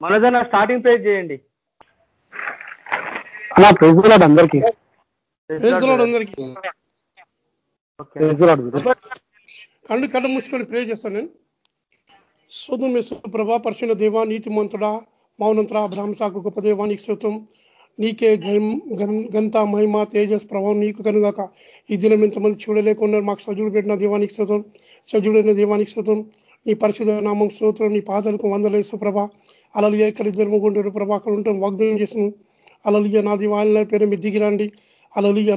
మనోజన్న starting page చేయండి. అలా ప్రెజులాడు అందరికీ. కళ్ళు కళ్ళు మూసుకొని ప్రే చేస్తాను నేను. శోధం ప్రభా పరిశున్న దేవా నీతి మంతుడా మౌనంతరా భ్రాంసాకు గొప్ప దేవా నీకు శ్రుతం నీకే గంత మహిమ తేజస్ ప్రభావం నీకు కనుగాక. ఈ దినం ఎంతమంది చూడలేకున్నారు మాకు సజుడు పెట్టిన దేవానికి శ్రోతం సజుడైన దేవానికి శ్రోతం నీ పరిశుద్ధ నామం శ్రోతం నీ పాదలకు వందలేసు ప్రభా. అలలియ ఇక్కడ ఇద్దరు ముగ్గురు ప్రభా అక్కడ ఉంటాం వాగ్దానం చేసిన అలలియ నాది వాళ్ళ పేరు మీ దిగిరండి. అలలియ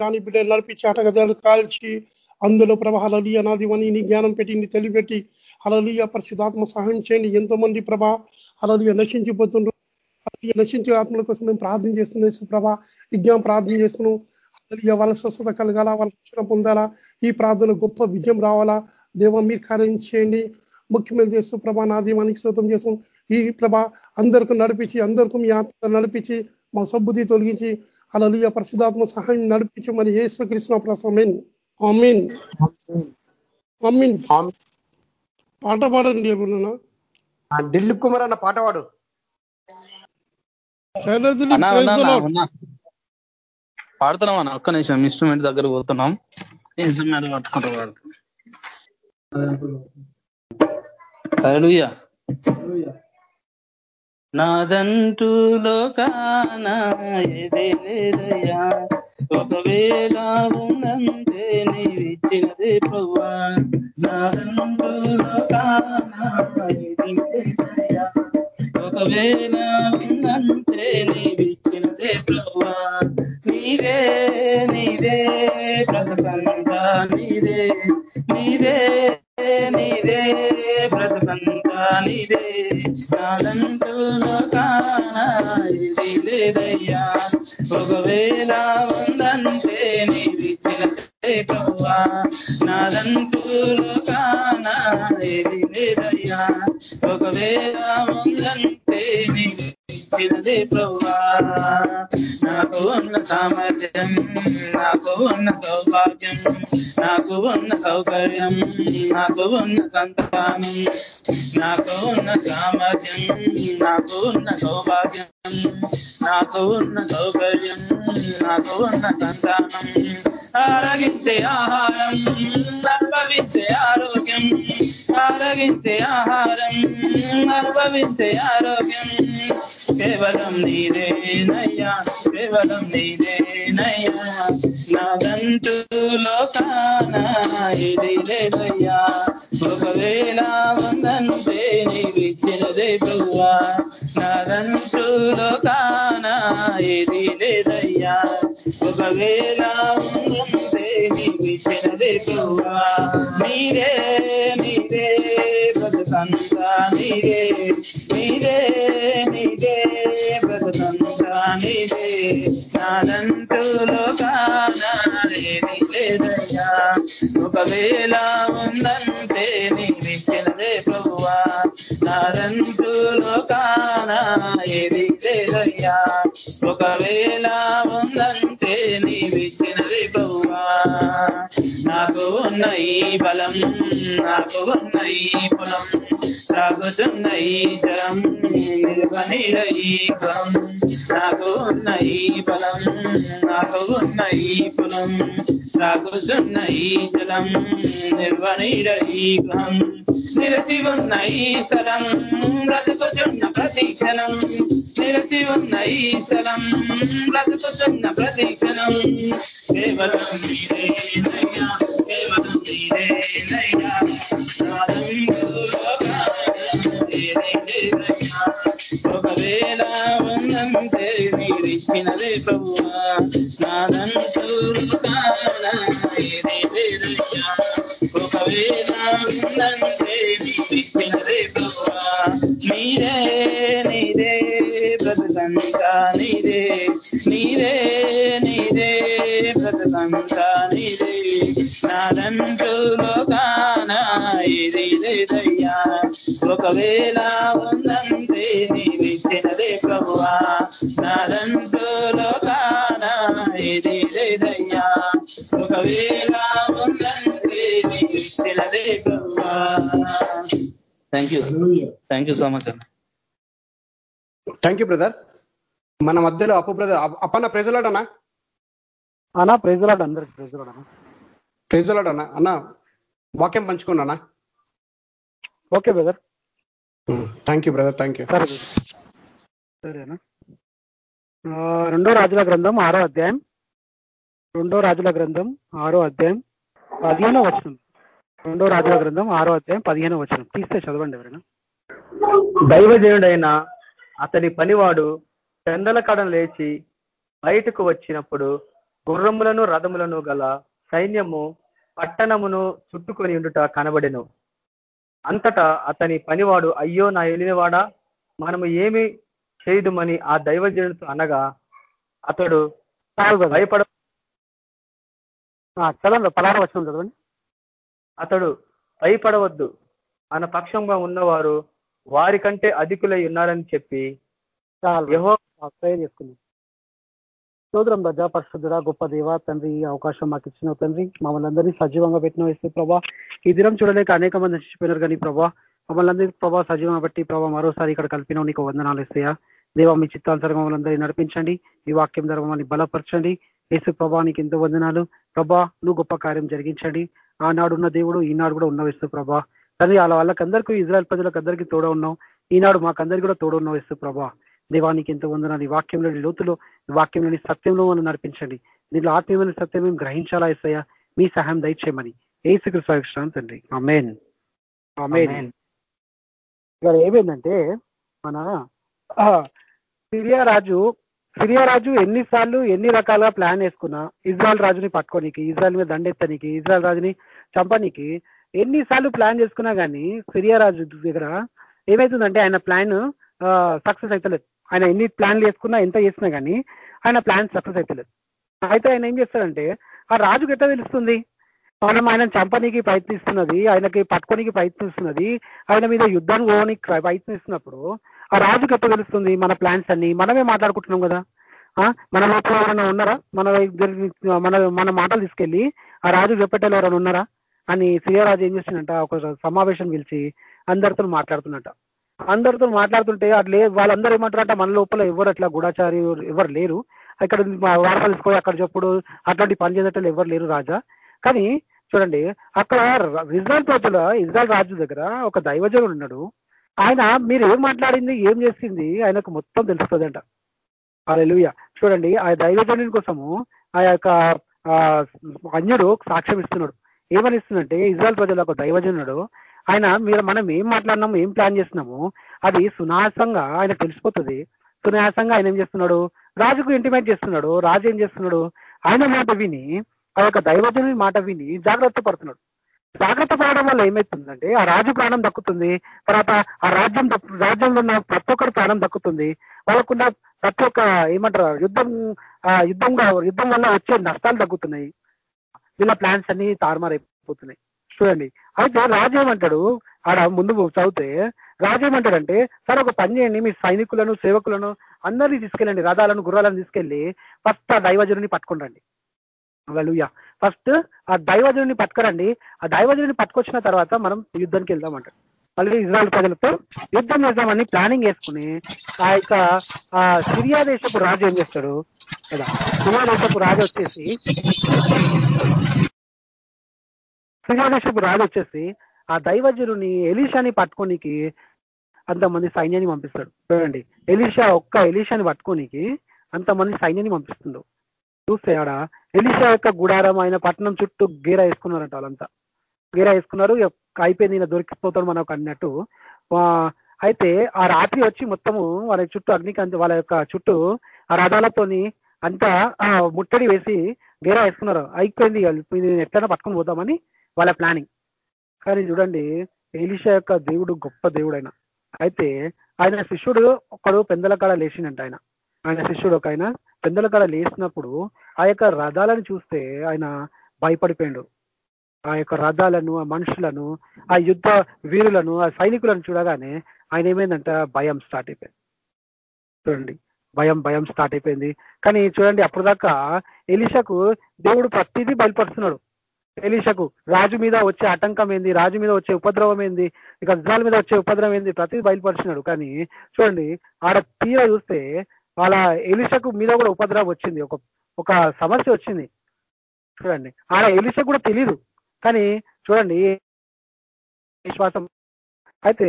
రాని బిడ్డ నడిపించి ఆటగదాలు కాల్చి అందులో ప్రభ అలలియ నాది వాణిని నీ జ్ఞానం పెట్టి నీ తెలిపెట్టి అలలియ పరిశుధాత్మ సహాయం చేయండి. ఎంతో మంది ప్రభ అలలియ నశించిపోతుండ్రు. నశించే ఆత్మల కోసం మేము ప్రార్థన చేస్తున్నాం ప్రభ. విజ్ఞానం ప్రార్థన చేస్తున్నాం. అలలియ వాళ్ళ స్వస్థత కలగాల వాళ్ళ శిక్షణ పొందాలా. ఈ ప్రార్థన గొప్ప విజయం రావాలా. దేవ మీరు కార్యం చేయండి. ముఖ్యమంత్రి చేస్తూ ప్రభా నా దీవానికి శ్రోతం చేస్తాం ఈ ప్రభ అందరికీ నడిపించి అందరికీ మీ ఆత్మ నడిపించి మా సబ్బుద్ధి తొలగించి అలలియ పరిశుధాత్మ సహాయం నడిపించి మరి ఏ కృష్ణ ప్రసమీన్ అమీన్ అమీన్ పాట పాడండి ఏమన్నా దిలీప్ కుమార్ అన్న పాట పాడు. పాడుతున్నాం అన్న ఒక్క నిమిషం ఇన్స్ట్రుమెంట్ దగ్గర పోతున్నాం. ఇన్స్ట్రుమెంట్ పట్టుకుంటూ పాడుతున్నాం నాదంటూ లోకాన ఏదే లేదయ్యా. ఒకవేళ ఉందంటే నీవిచ్చినదే ప్రవ్వా. నాదంటూ లోకాన ఏది లేదయ్యా. ఒకవేళ ఉందంటే నీవిచ్చినదే ప్రవ్వా. నీదే నీదే బ్రతకంతా నీవిచ్చినదే ప్రభువా నాకు ఉన్న సామర్థ్యం నాకు ఉన్న సౌభాగ్యం నాకు ఉన్న సౌకర్యం నాకు ఉన్న సంతానం నాకు ఉన్న సామర్థ్యం నాకు ఉన్న సౌభాగ్యం నాకు ఉన్న సౌకర్యం నాకు ఉన్న సంతానం. ఆరగించే ఆహారం అనుభవించే ఆరోగ్యం ఆరోగ్యం ఆరగించే ఆహారం అనుభవించే ఆరోగ్యం. కేవలం నీదేనయ్యా కేవలం నీదేనయ్యా నాదంటూ లోకాన ఇది లేదయ్యా. ఒకవేళ ఉందంటే నీవిచ్చినదే ప్రభువా. నాదంటూ లోకాన ఇది లేదయ్యా. ఒకవేళ ఉందంటే నీవిచ్చినదే ప్రభువా మీరే మీరే బ్రతకంతా నీరే. నీరే నీరే బ్రతకంతా నీరే. నాదంటూ నిలవనిల ఈ నాకు ఉన్న ఈ బలం నాకు ఉన్న ఈ పొలం సాగుతున్న ఈ జలం నిర్వణీడ ఈ గుణం నిరసి ఉన్న ఈ స్థలం థ్యాంక్ యూ సో మచ్ అన్న థ్యాంక్ యూ బ్రదర్ మన మధ్యలో అప్పు బ్రదర్ అప్పన్న ప్రెజలాడనా అన్నా? ప్రైజ్లాడు అందరికి ప్రైజ్లాడు అన్న. ప్రెజలాడనా అన్న. వాక్యం పంచుకున్నానా okay brother thank you brother thank you. సరేనా రెండో రాజుల గ్రంథం ఆరో అధ్యాయం. రెండో రాజుల గ్రంథం ఆరో అధ్యాయం పదిహేనో వచనం. రెండో రాజుల గ్రంథం ఆరో అధ్యాయం పదిహేనో వచనం. తీస్తే చదవండి ఎవరైనా. దైవజనుడైన అతని పనివాడు చందల కడను లేచి బయటకు వచ్చినప్పుడు గుర్రములను రథములను గల సైన్యము పట్టణమును చుట్టుకొని ఉండుట కనబడెను. అంతటా అతని పనివాడు అయ్యో నా ఎలినవాడా మనము ఏమి చేయుదుమని ఆ దైవజనుడితో అనగా అతడు. భయపడ ఆ, చదవండి పలానా వచనం చదవండి. అతడు భయపడవద్దు. మన పక్షంగా ఉన్నవారు వారికంటే అధికులై ఉన్నారని చెప్పి చేసుకుందాం. సోదరం రజా పరిశుద్ధుడా గొప్ప దేవ తండ్రి ఈ అవకాశం మాకు ఇచ్చిన తండ్రి. మమ్మల్ని అందరినీ సజీవంగా పెట్టిన వేస్తే ప్రభా. ఈ దినం చూడలేక అనేక మంది నశించిపోయినారు కానీ ప్రభా మమ్మల్ని అందరినీ ప్రభా సజీవంగా బట్టి ప్రభా మరోసారి ఇక్కడ కలిపిన నీకు వందనాలు ఇస్తాయా దేవా మీ చిత్తానుసారంగా మమ్మల్ని అందరినీ నడిపించండి. ఈ వాక్యం ద్వారా మమ్మల్ని బలపరచండి. యేసు ప్రభా నీకు ఎంతో వందనాలు. ప్రభా నువ్వు గొప్ప కార్యం జరిగించండి. ఆనాడు ఉన్న దేవుడు ఈనాడు కూడా ఉన్న వేస్తూ ప్రభా. కానీ వాళ్ళ వాళ్ళకందరికీ ఇజ్రాయల్ ప్రజలకు అందరికీ తోడ ఉన్నావు ఈనాడు మాకందరికీ కూడా తోడు ఉన్నావు వేస్తూ ప్రభా. దేవానికి ఎంతో వందనాలు. ఈ వాక్యంలోని లోతులో ఈ వాక్యంలోని సత్యంలో మనం నడిపించండి. దీంట్లో ఆత్మీయమైన సత్యం మేము గ్రహించాలా ఇస్తాయా మీ సహాయం దయచేయమని. ఏసుకృష్ణ తండ్రి. అమేన్ అమేన్ ఇక్కడ ఏమైందంటే మన సిరియా రాజు సిరియా రాజు ఎన్నిసార్లు ఎన్ని రకాలుగా ప్లాన్ వేసుకున్నా ఇజ్రాయల్ రాజుని పట్టుకోనికి ఇజ్రాయల్ మీద దండెత్తనికి ఇజ్రాయల్ రాజుని చంపనీకి ఎన్నిసార్లు ప్లాన్ చేసుకున్నా కానీ సిరియారాజు దగ్గర ఏమవుతుందంటే ఆయన ప్లాన్ సక్సెస్ అవుతలేదు ఆయన ఎన్ని ప్లాన్లు వేసుకున్నా ఎంత చేసినా కానీ ఆయన ప్లాన్ సక్సెస్ అవుతలేదు అయితే ఆయన ఏం చేస్తాడంటే ఆ రాజుకి ఎట్లా తెలుస్తుంది? మనం ఆయన చంపనీకి ప్రయత్నిస్తున్నది ఆయనకి పట్టుకోనికి ప్రయత్నిస్తున్నది ఆయన మీద యుద్ధం పోవడానికి ప్రయత్నిస్తున్నప్పుడు ఆ రాజుకి ఎట్లా తెలుస్తుంది మన ప్లాన్స్ అన్ని? మనమే మాట్లాడుకుంటున్నాం కదా. ఆ, మన లోపల ఎవరైనా ఉన్నారా? మన దగ్గర- మన మన మాటలు తీసుకెళ్ళి ఆ రాజు చెప్పేటోళ్ళు ఎవరైనా ఉన్నారా? అని ప్రియరాజు ఏం చేస్తుందంట ఒక సమావేశం పిలిచి అందరితో మాట్లాడుతున్నట్ట అందరితో మాట్లాడుతుంటే అట్లే వాళ్ళందరూ ఏమంటారంట మన లోపల ఎవరు అట్లా గూఢాచారి ఎవరు లేరు. ఇక్కడ వార్తలు తీసుకొని అక్కడ చెప్పుడు అట్లాంటి పని చేసేటట్లు ఎవరు లేరు రాజా. కానీ చూడండి అక్కడ ఇజ్రాయల్ ప్రజల ఇజ్రాయల్ రాజు దగ్గర ఒక దైవజనుడు ఉన్నాడు. ఆయన మీరు ఏం మాట్లాడింది ఏం చేసింది ఆయనకు మొత్తం తెలుస్తుందంట. అలా చూడండి ఆ దైవజనుని కోసము ఆ యొక్క ఆ, అన్యుడు సాక్ష్యం ఇస్తున్నాడు. ఏమని ఇస్తుందంటే ఇజ్రాయల్ ప్రజల ఒక దైవజనుడు ఆయన మీరు మనం ఏం మాట్లాడినాము ఏం ప్లాన్ చేస్తున్నాము అది సునాయాసంగా ఆయన తెలిసిపోతుంది. సునాయాసంగా ఆయన ఏం చేస్తున్నాడు? రాజుకు ఇంటిమేట్ చేస్తున్నాడు. రాజు ఏం చేస్తున్నాడు? ఆయన మాట విని ఆ యొక్క దైవజనుని మాట విని జాగ్రత్త పడుతున్నాడు. జాగ్రత్త పడడం వల్ల ఏమవుతుందంటే ఆ రాజు ప్రాణం దక్కుతుంది తర్వాత ఆ రాజ్యం రాజ్యంలో ఉన్న ప్రతి ఒక్కరు ప్రాణం దక్కుతుంది. వాళ్ళకున్న ప్రతి ఒక్క ఏమంటారు యుద్ధం ఆ యుద్ధంగా యుద్ధం వల్ల వచ్చే నష్టాలు తగ్గుతున్నాయి వీళ్ళ ప్లాన్స్ అన్ని తారుమారైపోతున్నాయి చూడండి. అయితే రాజు ఏమంటాడు? ఆడ ముందు చదివితే రాజు ఏమంటాడంటే సార్ ఒక పని చేయండి. మీ సైనికులను సేవకులను అందరినీ తీసుకెళ్ళండి. రథాలను గుర్రాలను తీసుకెళ్ళి ఫస్ట్ ఆ దైవజనుని పట్టుకుండండి. రండి ఫస్ట్ ఆ దైవజనుని పట్టుకురండి. ఆ దైవజనుని పట్టుకొచ్చిన తర్వాత మనం యుద్ధానికి వెళ్దాం అంటాడు. మళ్ళీ ఇజ్రాయల్ ప్రజలతో యుద్ధం చేద్దామని ప్లానింగ్ వేసుకుని ఆ యొక్క ఆ సిరియా దేశపు రాజు ఏం చేస్తాడు కదా సిరియా దేశపు రాజు వచ్చేసి సిరియా దేశపు రాజు వచ్చేసి ఆ దైవజుని ఎలీషాని పట్టుకోనికి అంతమంది సైన్యాన్ని పంపిస్తాడు. చూడండి ఎలీషా ఒక్క ఎలీషాని పట్టుకోనికి అంతమంది సైన్యాన్ని పంపిస్తుండు. చూస్తే ఆడ ఎలీషా యొక్క గుడారం ఆయన పట్టణం చుట్టూ గీర వేసుకున్నారంట వాళ్ళంతా. గీర వేసుకున్నారు అయిపోయింది ఈయన దొరికిపోతాడు మనకు అన్నట్టు. అయితే ఆ రాత్రి వచ్చి మొత్తము వాళ్ళ చుట్టూ అగ్నికాంతి వాళ్ళ యొక్క చుట్టూ ఆ రథాలతోని అంతా ముట్టడి వేసి గీర వేసుకున్నారు. అయిపోయింది నేను ఇది ఎట్లైనా పట్టుకొని పోతామని వాళ్ళ ప్లానింగ్. కానీ చూడండి ఎలిషా యొక్క దేవుడు గొప్ప దేవుడు ఆయన అయితే ఆయన శిష్యుడు ఒకడు పెందల కాడ లేచిందంట ఆయన. ఆయన శిష్యుడు ఒక ఆయన పెందల కాడ లేచినప్పుడు ఆ యొక్క రథాలను చూస్తే ఆయన భయపడిపోయాడు. ఆ యొక్క రథాలను ఆ మనుషులను ఆ యుద్ధ వీరులను ఆ సైనికులను చూడగానే ఆయన ఏమైందంట? భయం స్టార్ట్ అయిపోయింది. చూడండి. భయం భయం స్టార్ట్ అయిపోయింది. కానీ చూడండి అప్పుడు దాకా ఎలిషకు దేవుడు ప్రతిదీ బయలుపరుస్తున్నాడు. ఎలీషకు రాజు మీద వచ్చే ఆటంకం ఏంది? రాజు మీద వచ్చే ఉపద్రవం ఏంది? ఇక మీద వచ్చే ఉపద్రవం ఏంది? ప్రతిదీ బయలుపరిచినాడు కానీ చూడండి ఆడ తీర చూస్తే వాళ్ళ ఎలిషకు మీద కూడా ఉపద్రవం వచ్చింది. ఒక ఒక సమస్య వచ్చింది. చూడండి. ఆడ ఎలిషకు కూడా తెలియదు కానీ చూడండి విశ్వాసం అయితే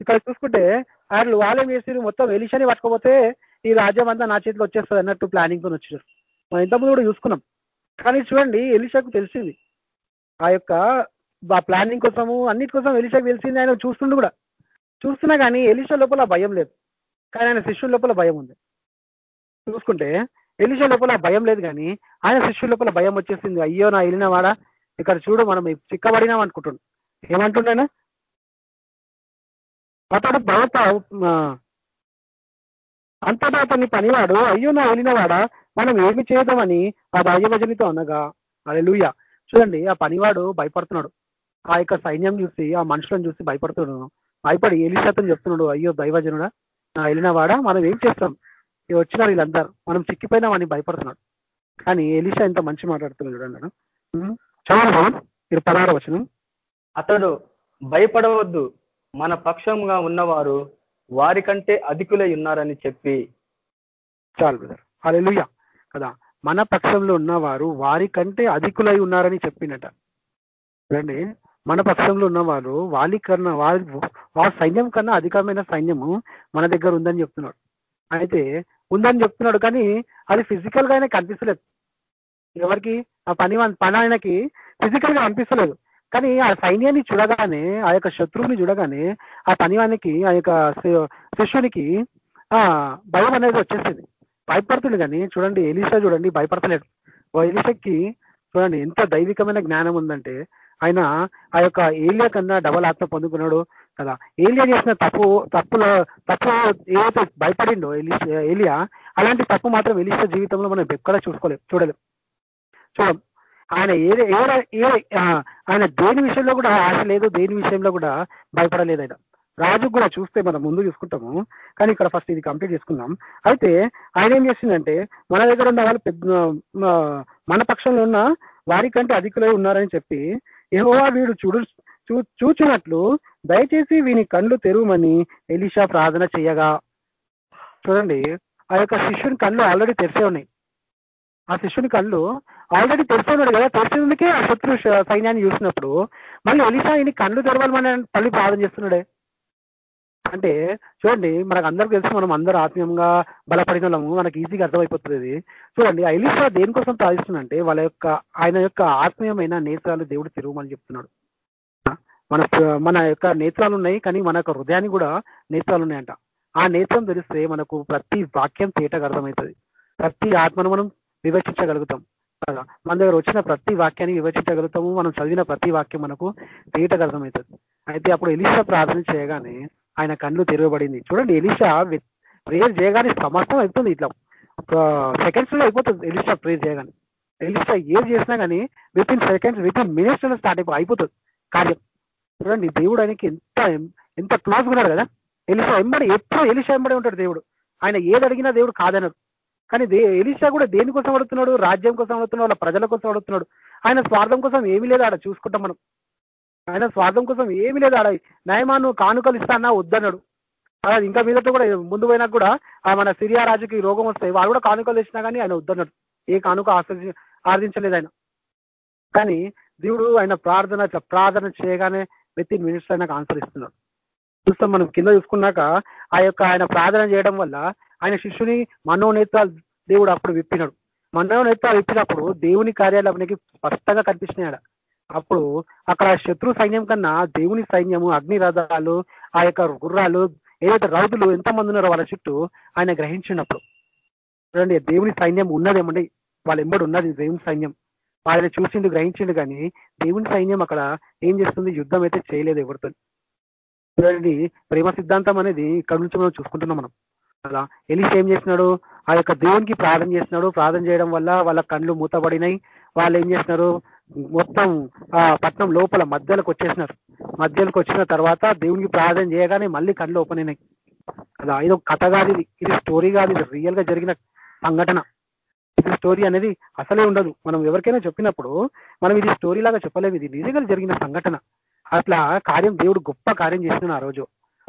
ఇక్కడ చూసుకుంటే వాళ్ళు వాళ్ళేం చేసి మొత్తం ఎలిషని పట్టుకోపోతే ఈ రాజ్యం అంతా నా చేతిలో వచ్చేస్తుంది అన్నట్టు ప్లానింగ్తో వచ్చారు మనం ఇంతకుముందు కూడా చూసుకున్నాం. కానీ చూడండి ఎలిషాకు తెలిసింది. ఆ యొక్క ఆ ప్లానింగ్ కోసము అన్నిటి కోసం ఎలిషాకు తెలిసింది ఆయన చూస్తుండు కూడా. చూస్తున్నా కానీ ఎలిషా లోపల భయం లేదు. కానీ ఆయన శిష్యుల లోపల భయం ఉంది. చూసుకుంటే ఎలిషా లోపల భయం లేదు కానీ ఆయన శిష్యుల లోపల భయం వచ్చేసింది. అయ్యో నా వెళ్ళిన వాడా ఇక్కడ చూడు మనం చిక్కబడినాం అనుకుంటున్నాం. ఏమంటుండేనా? అతడు భవత అంతటా అతన్ని పనివాడు అయ్యో నా వెళ్ళినవాడా మనం ఏమి చేద్దామని ఆ భాగ్యభజనితో అనగా అలెలుయ చూడండి ఆ పనివాడు భయపడుతున్నాడు. ఆ యొక్క సైన్యం చూసి ఆ మనుషులను చూసి భయపడుతున్నాడు. భయపడి ఎలిషాతని చెప్తున్నాడు అయ్యో దైవజనుడా నా వెళ్ళినవాడా మనం ఏం చేస్తాం? వచ్చినారు వీళ్ళందరూ. మనం చిక్కిపోయినామని భయపడుతున్నాడు. కానీ ఎలిషా ఎంత మంచి మాట్లాడుతున్నాడు చూడండి చదవండి మీరు పదహారు వచనం. అతడు భయపడవద్దు మన పక్షంగా ఉన్నవారు వారికంటే అధికులై ఉన్నారని చెప్పి. చాలు బ్రదర్. హల్లెలూయా. కదా మన పక్షంలో ఉన్నవారు వారి కంటే అధికులై ఉన్నారని చెప్పినట. చూడండి మన పక్షంలో ఉన్నవారు వారి కన్నా వారి వారి సైన్యం కన్నా అధికమైన సైన్యము మన దగ్గర ఉందని చెప్తున్నాడు. అయితే ఉందని చెప్తున్నాడు కానీ అది ఫిజికల్గా ఆయనకి కనిపిస్తలేదు. ఎవరికి? ఆ పని పని ఆయనకి ఫిజికల్గా అనిపిస్తలేదు. కానీ ఆ సైన్యాన్ని చూడగానే ఆ యొక్క శత్రువుని చూడగానే ఆ పనివానికి ఆ యొక్క శి- శిష్యునికి ఆ భయం అనేది వచ్చేసింది. భయపడుతుంది కానీ చూడండి ఎలీషా చూడండి భయపడతలేడు. ఓ ఎలీషకి చూడండి ఎంత దైవికమైన జ్ఞానం ఉందంటే ఆయన ఆ యొక్క ఏలియా కన్నా డబల్ ఆత్మ పొందుకున్నాడు కదా. ఏలియా చేసిన తప్పు తప్పులో తప్పు ఏదైతే భయపడిండో ఎలి ఏలియా అలాంటి తప్పు మాత్రం ఎలీషా జీవితంలో మనం ఎక్కడ చూసుకోలేం చూడలేం. చూడం ఆయన ఏ ఆయన దేని విషయంలో కూడా ఆశ లేదు దేని విషయంలో కూడా భయపడలేదు ఆయన. రాజు కూడా చూస్తే మనం ముందు చూసుకుంటాము కానీ ఇక్కడ ఫస్ట్ ఇది కంప్లీట్ చేసుకుందాం. అయితే ఆయన ఏం చేసిందంటే మన దగ్గర ఉన్న వాళ్ళు పెద్ద మన పక్షంలో ఉన్న వారికంటే అధికులై ఉన్నారని చెప్పి ఏవోవా వీడు చూడు చూ చూచినట్లు దయచేసి వీని కళ్ళు తెరువమని ఎలిషా ప్రార్థన చేయగా. చూడండి ఆ యొక్క శిష్యుని కళ్ళు ఆల్రెడీ తెరిచే ఉన్నాయి. ఆ శిష్యుని కళ్ళు ఆల్రెడీ తెరిసే కదా. తెరిచినందుకే ఆ శత్రు సైన్యాన్ని చూసినప్పుడు మళ్ళీ ఎలిసా ఈయన కళ్ళు తెరవాలని తల్లి ప్రార్థన చేస్తున్నాడే. అంటే చూడండి మనకు అందరికి తెలుసు మనం అందరూ ఆత్మీయంగా బలపడిన వాళ్ళము మనకి ఈజీగా అర్థమైపోతుంది. చూడండి ఆ దేనికోసం ప్రార్థిస్తుందంటే వాళ్ళ యొక్క ఆయన యొక్క ఆత్మీయమైన నేత్రాలు దేవుడు తిరుగుమని చెప్తున్నాడు. మన మన యొక్క నేత్రాలు ఉన్నాయి కానీ మన యొక్క హృదయాన్ని కూడా నేత్రాలు ఉన్నాయంట. ఆ నేత్రం తెలిస్తే మనకు ప్రతి వాక్యం తేటగా అర్థమవుతుంది. ప్రతి ఆత్మను మనం వివచించగలుగుతాం. కదా? మన దగ్గర వచ్చిన ప్రతి వాక్యాన్ని వివక్షించగలుగుతాము మనం చదివిన ప్రతి వాక్యం మనకు తేటగా అర్థమవుతుంది. అయితే అప్పుడు ఎలిషా ప్రార్థన చేయగానే ఆయన కళ్ళు తెరవబడింది. చూడండి ఎలిషా ప్రేయర్ చేయగానే సమస్తం అయిపోతుంది ఇట్లా. సెకండ్స్లో అయిపోతుంది ఎలీషా ప్రేయర్ చేయగానే. ఎలీషా ఏం చేసినా కానీ within seconds within మినిట్స్లో స్టార్ట్ అయిపో అయిపోతుంది కార్యం. చూడండి దేవుడు ఆయనకి ఎంత ఎంత క్లోజ్ ఉన్నాడు కదా. ఎలిషా ఎంబడి ఎప్పుడు ఎలిషా ఎంబడి ఉంటాడు దేవుడు. ఆయన ఏది అడిగినా దేవుడు కాదనడు. కానీ దే ఎలిషా కూడా దేనికోసం అడుగుతున్నాడు రాజ్యం కోసం అడుగుతున్నాడు వాళ్ళ ప్రజల కోసం అడుగుతున్నాడు ఆయన స్వార్థం కోసం ఏమీ లేదు ఆడ చూసుకుంటాం మనం. ఆయన స్వార్థం కోసం ఏమీ లేదు ఆడ. న్యాయమాను కానుకలు ఇస్తానా వద్దన్నాడు. అలా ఇంకా మీదతో కూడా ముందు పోయినా కూడా మన సిరియా రాజుకి రోగం వస్తాయి వాడు కూడా కానుకలు ఇచ్చినా కానీ ఆయన వద్దన్నాడు. ఏ కానుక ఆశ్రది ఆర్జించలేదు ఆయన. కానీ దేవుడు ఆయన ప్రార్థన ప్రార్థన చేయగానే విత్ మినిట్స్ ఆయనకు ఆన్సర్ ఇస్తున్నాడు. చూస్తాం మనం కింద చూసుకున్నాక ఆ యొక్క ఆయన ప్రార్థన చేయడం వల్ల ఆయన శిష్యుని మనోనేత్రాలు దేవుడు అప్పుడు విప్పినాడు. మనోనేత్రాలు విప్పినప్పుడు దేవుని కార్యాలు అతనికి స్పష్టంగా కనిపించినాయి ఆడ. అప్పుడు అక్కడ శత్రు సైన్యం కన్నా దేవుని సైన్యము అగ్ని రథాలు ఆ యొక్క గుర్రాలు ఏదైతే రౌతులు ఎంతమంది ఉన్నారో వాళ్ళ చుట్టూ ఆయన గ్రహించినప్పుడు. చూడండి దేవుని సైన్యం ఉన్నదేమండి వాళ్ళ ఎంబడి ఉన్నది దేవుని సైన్యం. ఆయన చూసిండు గ్రహించిండు కానీ దేవుని సైన్యం అక్కడ ఏం చేస్తుంది? యుద్ధం అయితే చేయలేదు ఎవరితో చూడండి ప్రేమ సిద్ధాంతం అనేది ఇక్కడ నుంచి మనం చూసుకుంటున్నాం మనం. అలా. ఎలిసి ఏం చేసినాడు ఆ యొక్క దేవునికి ప్రార్థన చేసినాడు ప్రార్థన చేయడం వల్ల వాళ్ళ కళ్ళు మూతబడినాయి. వాళ్ళు ఏం చేసినారు మొత్తం ఆ పట్నం లోపల మధ్యలోకి వచ్చేసినారు. మధ్యలోకి వచ్చిన తర్వాత దేవునికి ప్రార్థన చేయగానే మళ్ళీ కళ్ళు ఓపెన్ అయినాయి. అలా ఇది ఒక కథ కాదు ఇది. ఇది స్టోరీ కాదు. ఇది రియల్గా జరిగిన సంఘటన. ఇది స్టోరీ అనేది అసలే ఉండదు. మనం ఎవరికైనా చెప్పినప్పుడు మనం ఇది స్టోరీ లాగా చెప్పలేము. ఇది నిజంగా జరిగిన సంఘటన. అట్లా కార్యం దేవుడు గొప్ప కార్యం చేసిన ఆ రోజు.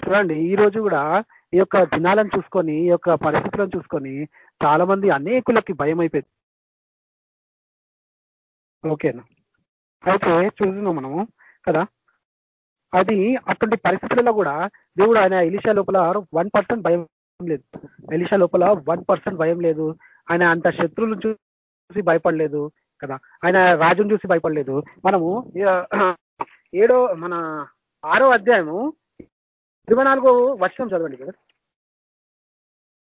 చూడండి ఈ రోజు కూడా ఈ యొక్క దినాలను చూసుకొని ఈ యొక్క పరిస్థితులను చూసుకొని చాలా మంది అనేకులకి భయం అయిపోయింది ఓకేనా? అయితే చూస్తున్నాం మనము కదా? అది అటువంటి పరిస్థితులలో కూడా దేవుడు ఆయన ఎలిషా లోపల వన్ పర్సెంట్ భయం లేదు. ఎలిషా లోపల వన్ పర్సెంట్ భయం లేదు. ఆయన అంత శత్రువులను చూసి భయపడలేదు కదా? ఆయన రాజును చూసి భయపడలేదు. మనము ఏడో మన ఆరో అధ్యాయము ఇరవై నాలుగో వర్షం చదవండి కదా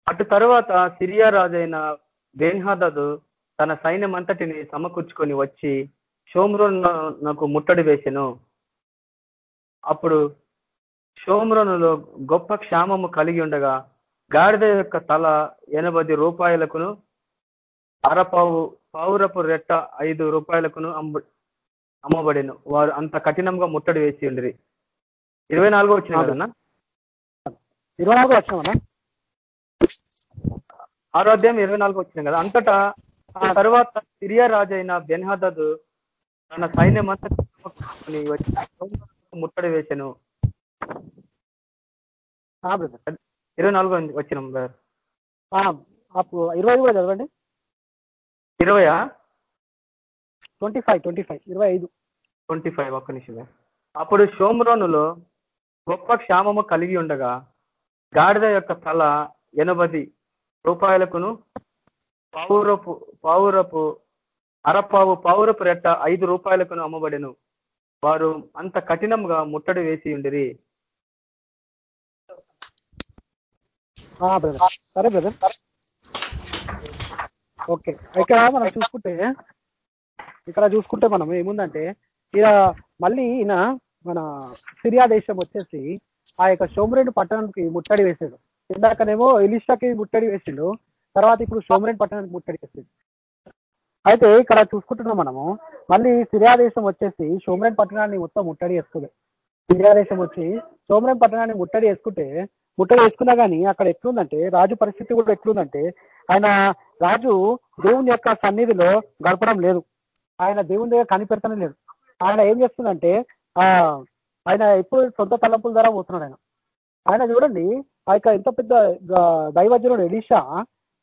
అటు తరువాత సిరియా రాజైన బెన్హదదు తన సైన్యం అంతటిని సమకూర్చుకొని వచ్చి షోమ్రోనునకు ముట్టడి వేసెను. అప్పుడు షోమ్రోనులో గొప్ప క్షామము కలిగి ఉండగా గాడిద యొక్క తల ఎనభై రూపాయలకును అరపావు పావురపు రెట్ట ఐదు రూపాయలకును అమ్మ అమ్మబడిను. వారు అంత కఠినంగా ముట్టడి వేసి ఉండిరి. ఇరవై నాలుగో వచ్చిన ఇరవై నాలుగో వర్షం అన్న ఆరోగ్యం ఇరవై నాలుగు వచ్చిన కదా. అంతటా ఆ తర్వాత సిరియా రాజైన బెన్హదదు తన సైన్యం అంతా సమకూర్చుకొని వచ్చి సోమరులకు ముట్టడి బ్రదర్ ఇరవై నాలుగు వచ్చిన బ్రదర్. ఇరవై కూడా చదవండి. ఇరవయా? ట్వంటీ ఫైవ్ ట్వంటీ ఫైవ్ ఇరవై ఐదు. ట్వంటీ ఫైవ్ ఒక్క నిమిషం. అప్పుడు షోమ్రోనులో గొప్ప క్షామము కలిగి ఉండగా గాడిద యొక్క తల ఎనభది రూపాయలకును పావురపు పావురపు అరపావు పావురపు రెట్ట ఐదు రూపాయలకును అమ్మబడెను. వారు అంత కఠినంగా ముట్టడి వేసి ఉండిరి. ఆ, బ్రదర్ సరే బ్రదర్ ఓకే. ఇక్కడ మనం చూసుకుంటే ఇక్కడ చూసుకుంటే మనం ఏముందంటే ఇలా మళ్ళీ ఈయన మన సిరియా దేశం వచ్చేసి ఆ యొక్క సోమరేణి పట్టణానికి ముట్టడి వేసాడు ఇందాకనేమో ఎలిషాకి ముట్టడి వేసిండు. తర్వాత ఇప్పుడు సోమరేణి పట్టణానికి ముట్టడి వేసిండు. అయితే ఇక్కడ చూసుకుంటున్నాం మనము మళ్ళీ సిరియా దేశం వచ్చేసి సోమరేణి పట్టణాన్ని మొత్తం ముట్టడి వేసుకుంది. సిరియా దేశం వచ్చి సోమరేణి పట్టణాన్ని ముట్టడి వేసుకుంటే ముట్టడి వేసుకున్నా కానీ అక్కడ ఎట్లుందంటే రాజు పరిస్థితి కూడా ఎట్లుందంటే ఆయన రాజు దేవుని యొక్క సన్నిధిలో గడపడం లేదు. ఆయన దేవుని దగ్గర కనిపెడతానే లేదు. ఆయన ఏం చేస్తుందంటే ఆ ఆయన ఎప్పుడు సొంత తలంపుల ద్వారా పోతున్నాడు ఆయన. ఆయన చూడండి ఆ యొక్క ఎంత పెద్ద దైవజనుడు ఎలీషా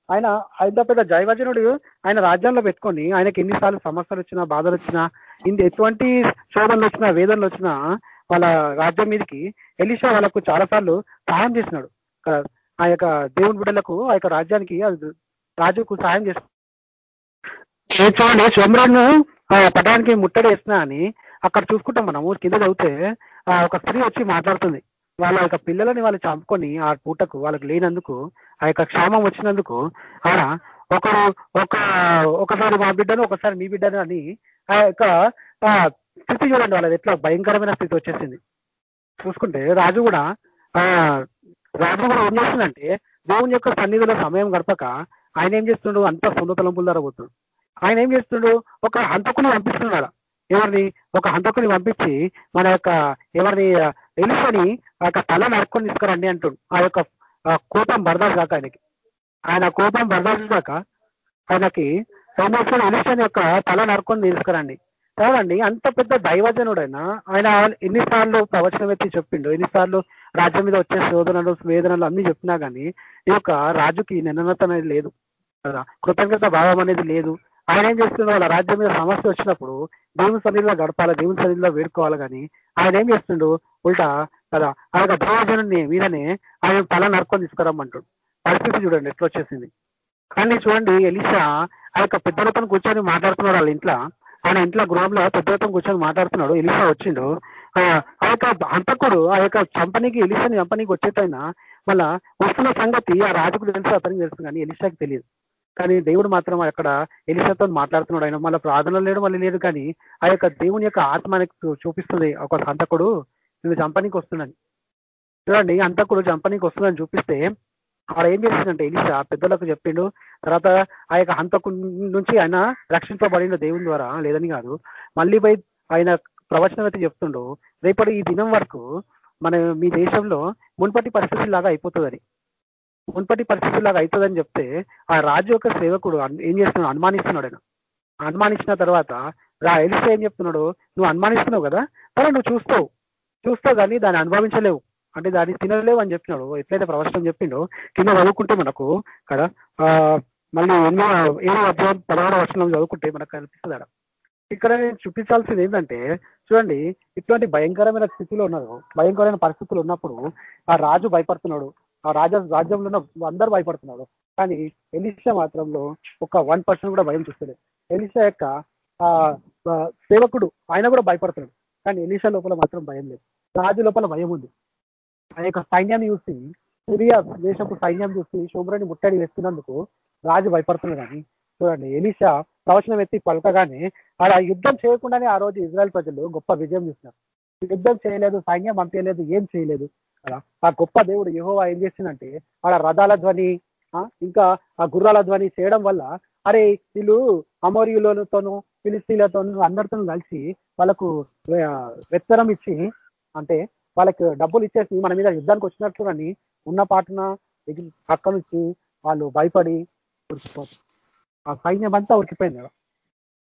ఆయన ఎంత పెద్ద దైవజనుడు ఆయన రాజ్యంలో పెట్టుకొని ఆయనకి ఎన్నిసార్లు సమస్యలు వచ్చినా బాధలు వచ్చినా ఇంత ఎటువంటి శోధనలు వచ్చినా వేదనలు వచ్చినా వాళ్ళ రాజ్యం మీదకి ఎలీషా వాళ్ళకు చాలా సార్లు సహాయం చేసినాడు. ఆ యొక్క దేవుని బిడ్డలకు ఆ యొక్క రాజ్యానికి రాజుకు సహాయం చేస్తున్నాడు చూడండి సోమరాన్ని పట్టడానికి ముట్టడి వేస్తున్నా అని అక్కడ చూసుకుంటాం మనము. కింద చదివితే ఒక స్త్రీ వచ్చి మాట్లాడుతుంది. వాళ్ళ యొక్క పిల్లలని వాళ్ళు చంపుకొని ఆ పూటకు వాళ్ళకి లేనందుకు ఆ యొక్క క్షామం వచ్చినందుకు ఆడ ఒకరు ఒక ఒకసారి మా బిడ్డను ఒకసారి మీ బిడ్డను అని ఆ యొక్క స్థితి చూడండి వాళ్ళది. ఎట్లా భయంకరమైన స్థితి వచ్చేసింది. చూసుకుంటే రాజు కూడా ఆ రాజు కూడా ఏం చేస్తుందంటే దేవుని యొక్క సన్నిధిలో సమయం గడపక ఆయన ఏం చేస్తుండు? అంత సొంత తలంపులు పోతుండు. ఆయన ఏం చేస్తుండు? ఒక హంతకుని పంపిస్తున్నాడు. ఎవరిని ఒక హంతకుని పంపించి మన యొక్క ఎవరిని ఎలుసని ఆ యొక్క తల నరుక్కొని తీసుకురండి అంటుండు. ఆ యొక్క కోపం బరదాసు కాక ఆయనకి. ఆయన కోపం బర్దాస్ కాక ఆయనకి సోమేశ్వర ఎలుసని యొక్క తల నరుక్కొని తీసుకురండి. కాదండి అంత పెద్ద దైవజనుడైనా ఆయన ఎన్నిసార్లు ప్రవచనం ఎత్తి చెప్పిండు. ఎన్నిసార్లు రాజ్యం మీద వచ్చే శోధనలు వేదనలు అన్ని చెప్పినా కానీ ఈ యొక్క రాజుకి నిన్నత అనేది లేదు. కదా? కృతజ్ఞత భావం అనేది లేదు. ఆయన ఏం చేస్తున్నాడు? వాళ్ళ రాజ్యం మీద సమస్య వచ్చినప్పుడు దేవుని సన్నిధిలో గడపాలి దేవుని సన్నిధిలో వేడుకోవాలి కానీ ఆయన ఏం చేస్తుండు? ఉల్టా కదా ఆ యొక్క దైవజనుని మీదనే ఆయన తల నరుకొని తీసుకురమ్మంటాడు. పరిస్థితి చూడండి ఎట్లా వచ్చేసింది. కానీ చూడండి ఎలిషా ఆ యొక్క పెద్దలతో కూర్చొని మాట్లాడుతున్నాడు వాళ్ళ ఇంట్లో. ఆయన ఇంట్లో గృహంలో పెద్దలతో కూర్చొని మాట్లాడుతున్నాడు. ఎలిషా వచ్చిండు. ఆ ఆ యొక్క హంతకుడు ఆ యొక్క చంపనీకి ఎలిషాని చంపనీకి వచ్చేటైనా మళ్ళా వస్తున్న సంగతి ఆ రాజుకు తెలుసు అతనికి తెలుసు కానీ ఎలిషాకి తెలియదు. కానీ దేవుడు మాత్రం అక్కడ ఎలిషాతో మాట్లాడుతున్నాడు. ఆయన మళ్ళీ ప్రార్థన లేడు మళ్ళీ లేదు కానీ ఆ యొక్క దేవుని యొక్క ఆత్మ ఆయనకు చూపిస్తుంది. ఒక హంతకుడు నేను చంపనీకి వస్తున్నాను చూడండి హంతకుడు చంపనీకి వస్తుందని చూపిస్తే ఆడ ఏం చేసిందంటే ఎలిషా పెద్దలకు చెప్పిండు. తర్వాత ఆ యొక్క హంతకు నుంచి ఆయన రక్షించబడిండు దేవుని ద్వారా లేదని కాదు. మళ్ళీ పోయి ఆయన ప్రవచనం అయితే చెప్తుండు. రేపటి ఈ దినం వరకు మన మీ దేశంలో మునుపటి పరిస్థితి లాగా అయిపోతుందని మునుపటి పరిస్థితులాగా అవుతుందని చెప్తే ఆ రాజు యొక్క సేవకుడు ఏం చేస్తున్నాడు? అనుమానిస్తున్నాడు ఆయన. అనుమానించిన తర్వాత రా ఎలిసా ఏం చెప్తున్నాడు? నువ్వు అనుమానిస్తున్నావు కదా? సరే నువ్వు చూస్తావు. చూస్తావు కానీ దాన్ని అనుభవించలేవు. అంటే దాన్ని తినలేవు అని చెప్పినాడు. ఎట్లయితే ప్రవచనం చెప్పిండో కింద చదువుకుంటే మనకు కదా ఆ, మళ్ళీ ఎన్నో ఏడో అధ్యాయం పదహారు వర్షంలో చదువుకుంటే మనకు కనిపిస్తుంది ఇక్కడ నేను చూపించాల్సింది ఏంటంటే చూడండి ఇటువంటి భయంకరమైన స్థితిలో ఉన్నారు. భయంకరమైన పరిస్థితులు ఉన్నప్పుడు ఆ రాజు భయపడుతున్నాడు. ఆ రాజ రాజ్యంలో ఉన్న అందరూ భయపడుతున్నారు. కానీ ఎలిషా మాత్రంలో ఒక వన్ పర్సెంట్ కూడా భయం చూస్తలేదు. ఎలిషా యొక్క ఆ సేవకుడు ఆయన కూడా భయపడుతున్నాడు. కానీ ఎలిషా లోపల మాత్రం భయం లేదు. రాజు లోపల భయం ఉంది. ఆ యొక్క సైన్యాన్ని చూసి సిరియా దేశపు సైన్యం చూసి శుభ్రాన్ని ముట్టడి వేస్తున్నందుకు రాజు భయపడుతున్నాడు కానీ చూడండి. ఎలిషా ప్రవచనం ఎత్తి పలకగానే అలా యుద్ధం చేయకుండానే ఆ రోజు ఇజ్రాయల్ ప్రజలు గొప్ప విజయం చూసినారు. యుద్ధం చేయలేదు సైన్యం పంపించలేదు ఏం చేయలేదు. కదా ఆ గొప్ప దేవుడు యహోవా ఏం చేసిందంటే ఆడ రథాల ధ్వని ఆ, ఇంకా ఆ గుర్రాల ధ్వని చేయడం వల్ల అరే వీళ్ళు అమోరియులతోనూ ఫిలిస్తీన్లతోనూ అందరితో కలిసి వాళ్ళకు ఆ, వెత్తరం ఇచ్చి అంటే వాళ్ళకి డబ్బులు ఇచ్చేసి మన మీద యుద్ధానికి వచ్చినట్లు కానీ ఉన్న పాటన పక్క నుంచి వాళ్ళు భయపడి ఉరికిపోతారు. ఆ సైన్యం అంతా ఉరికిపోయింది కదా.